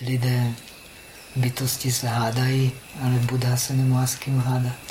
[SPEAKER 1] lidé, bytosti se hádají, ale Buddha se nemá s kým hádat.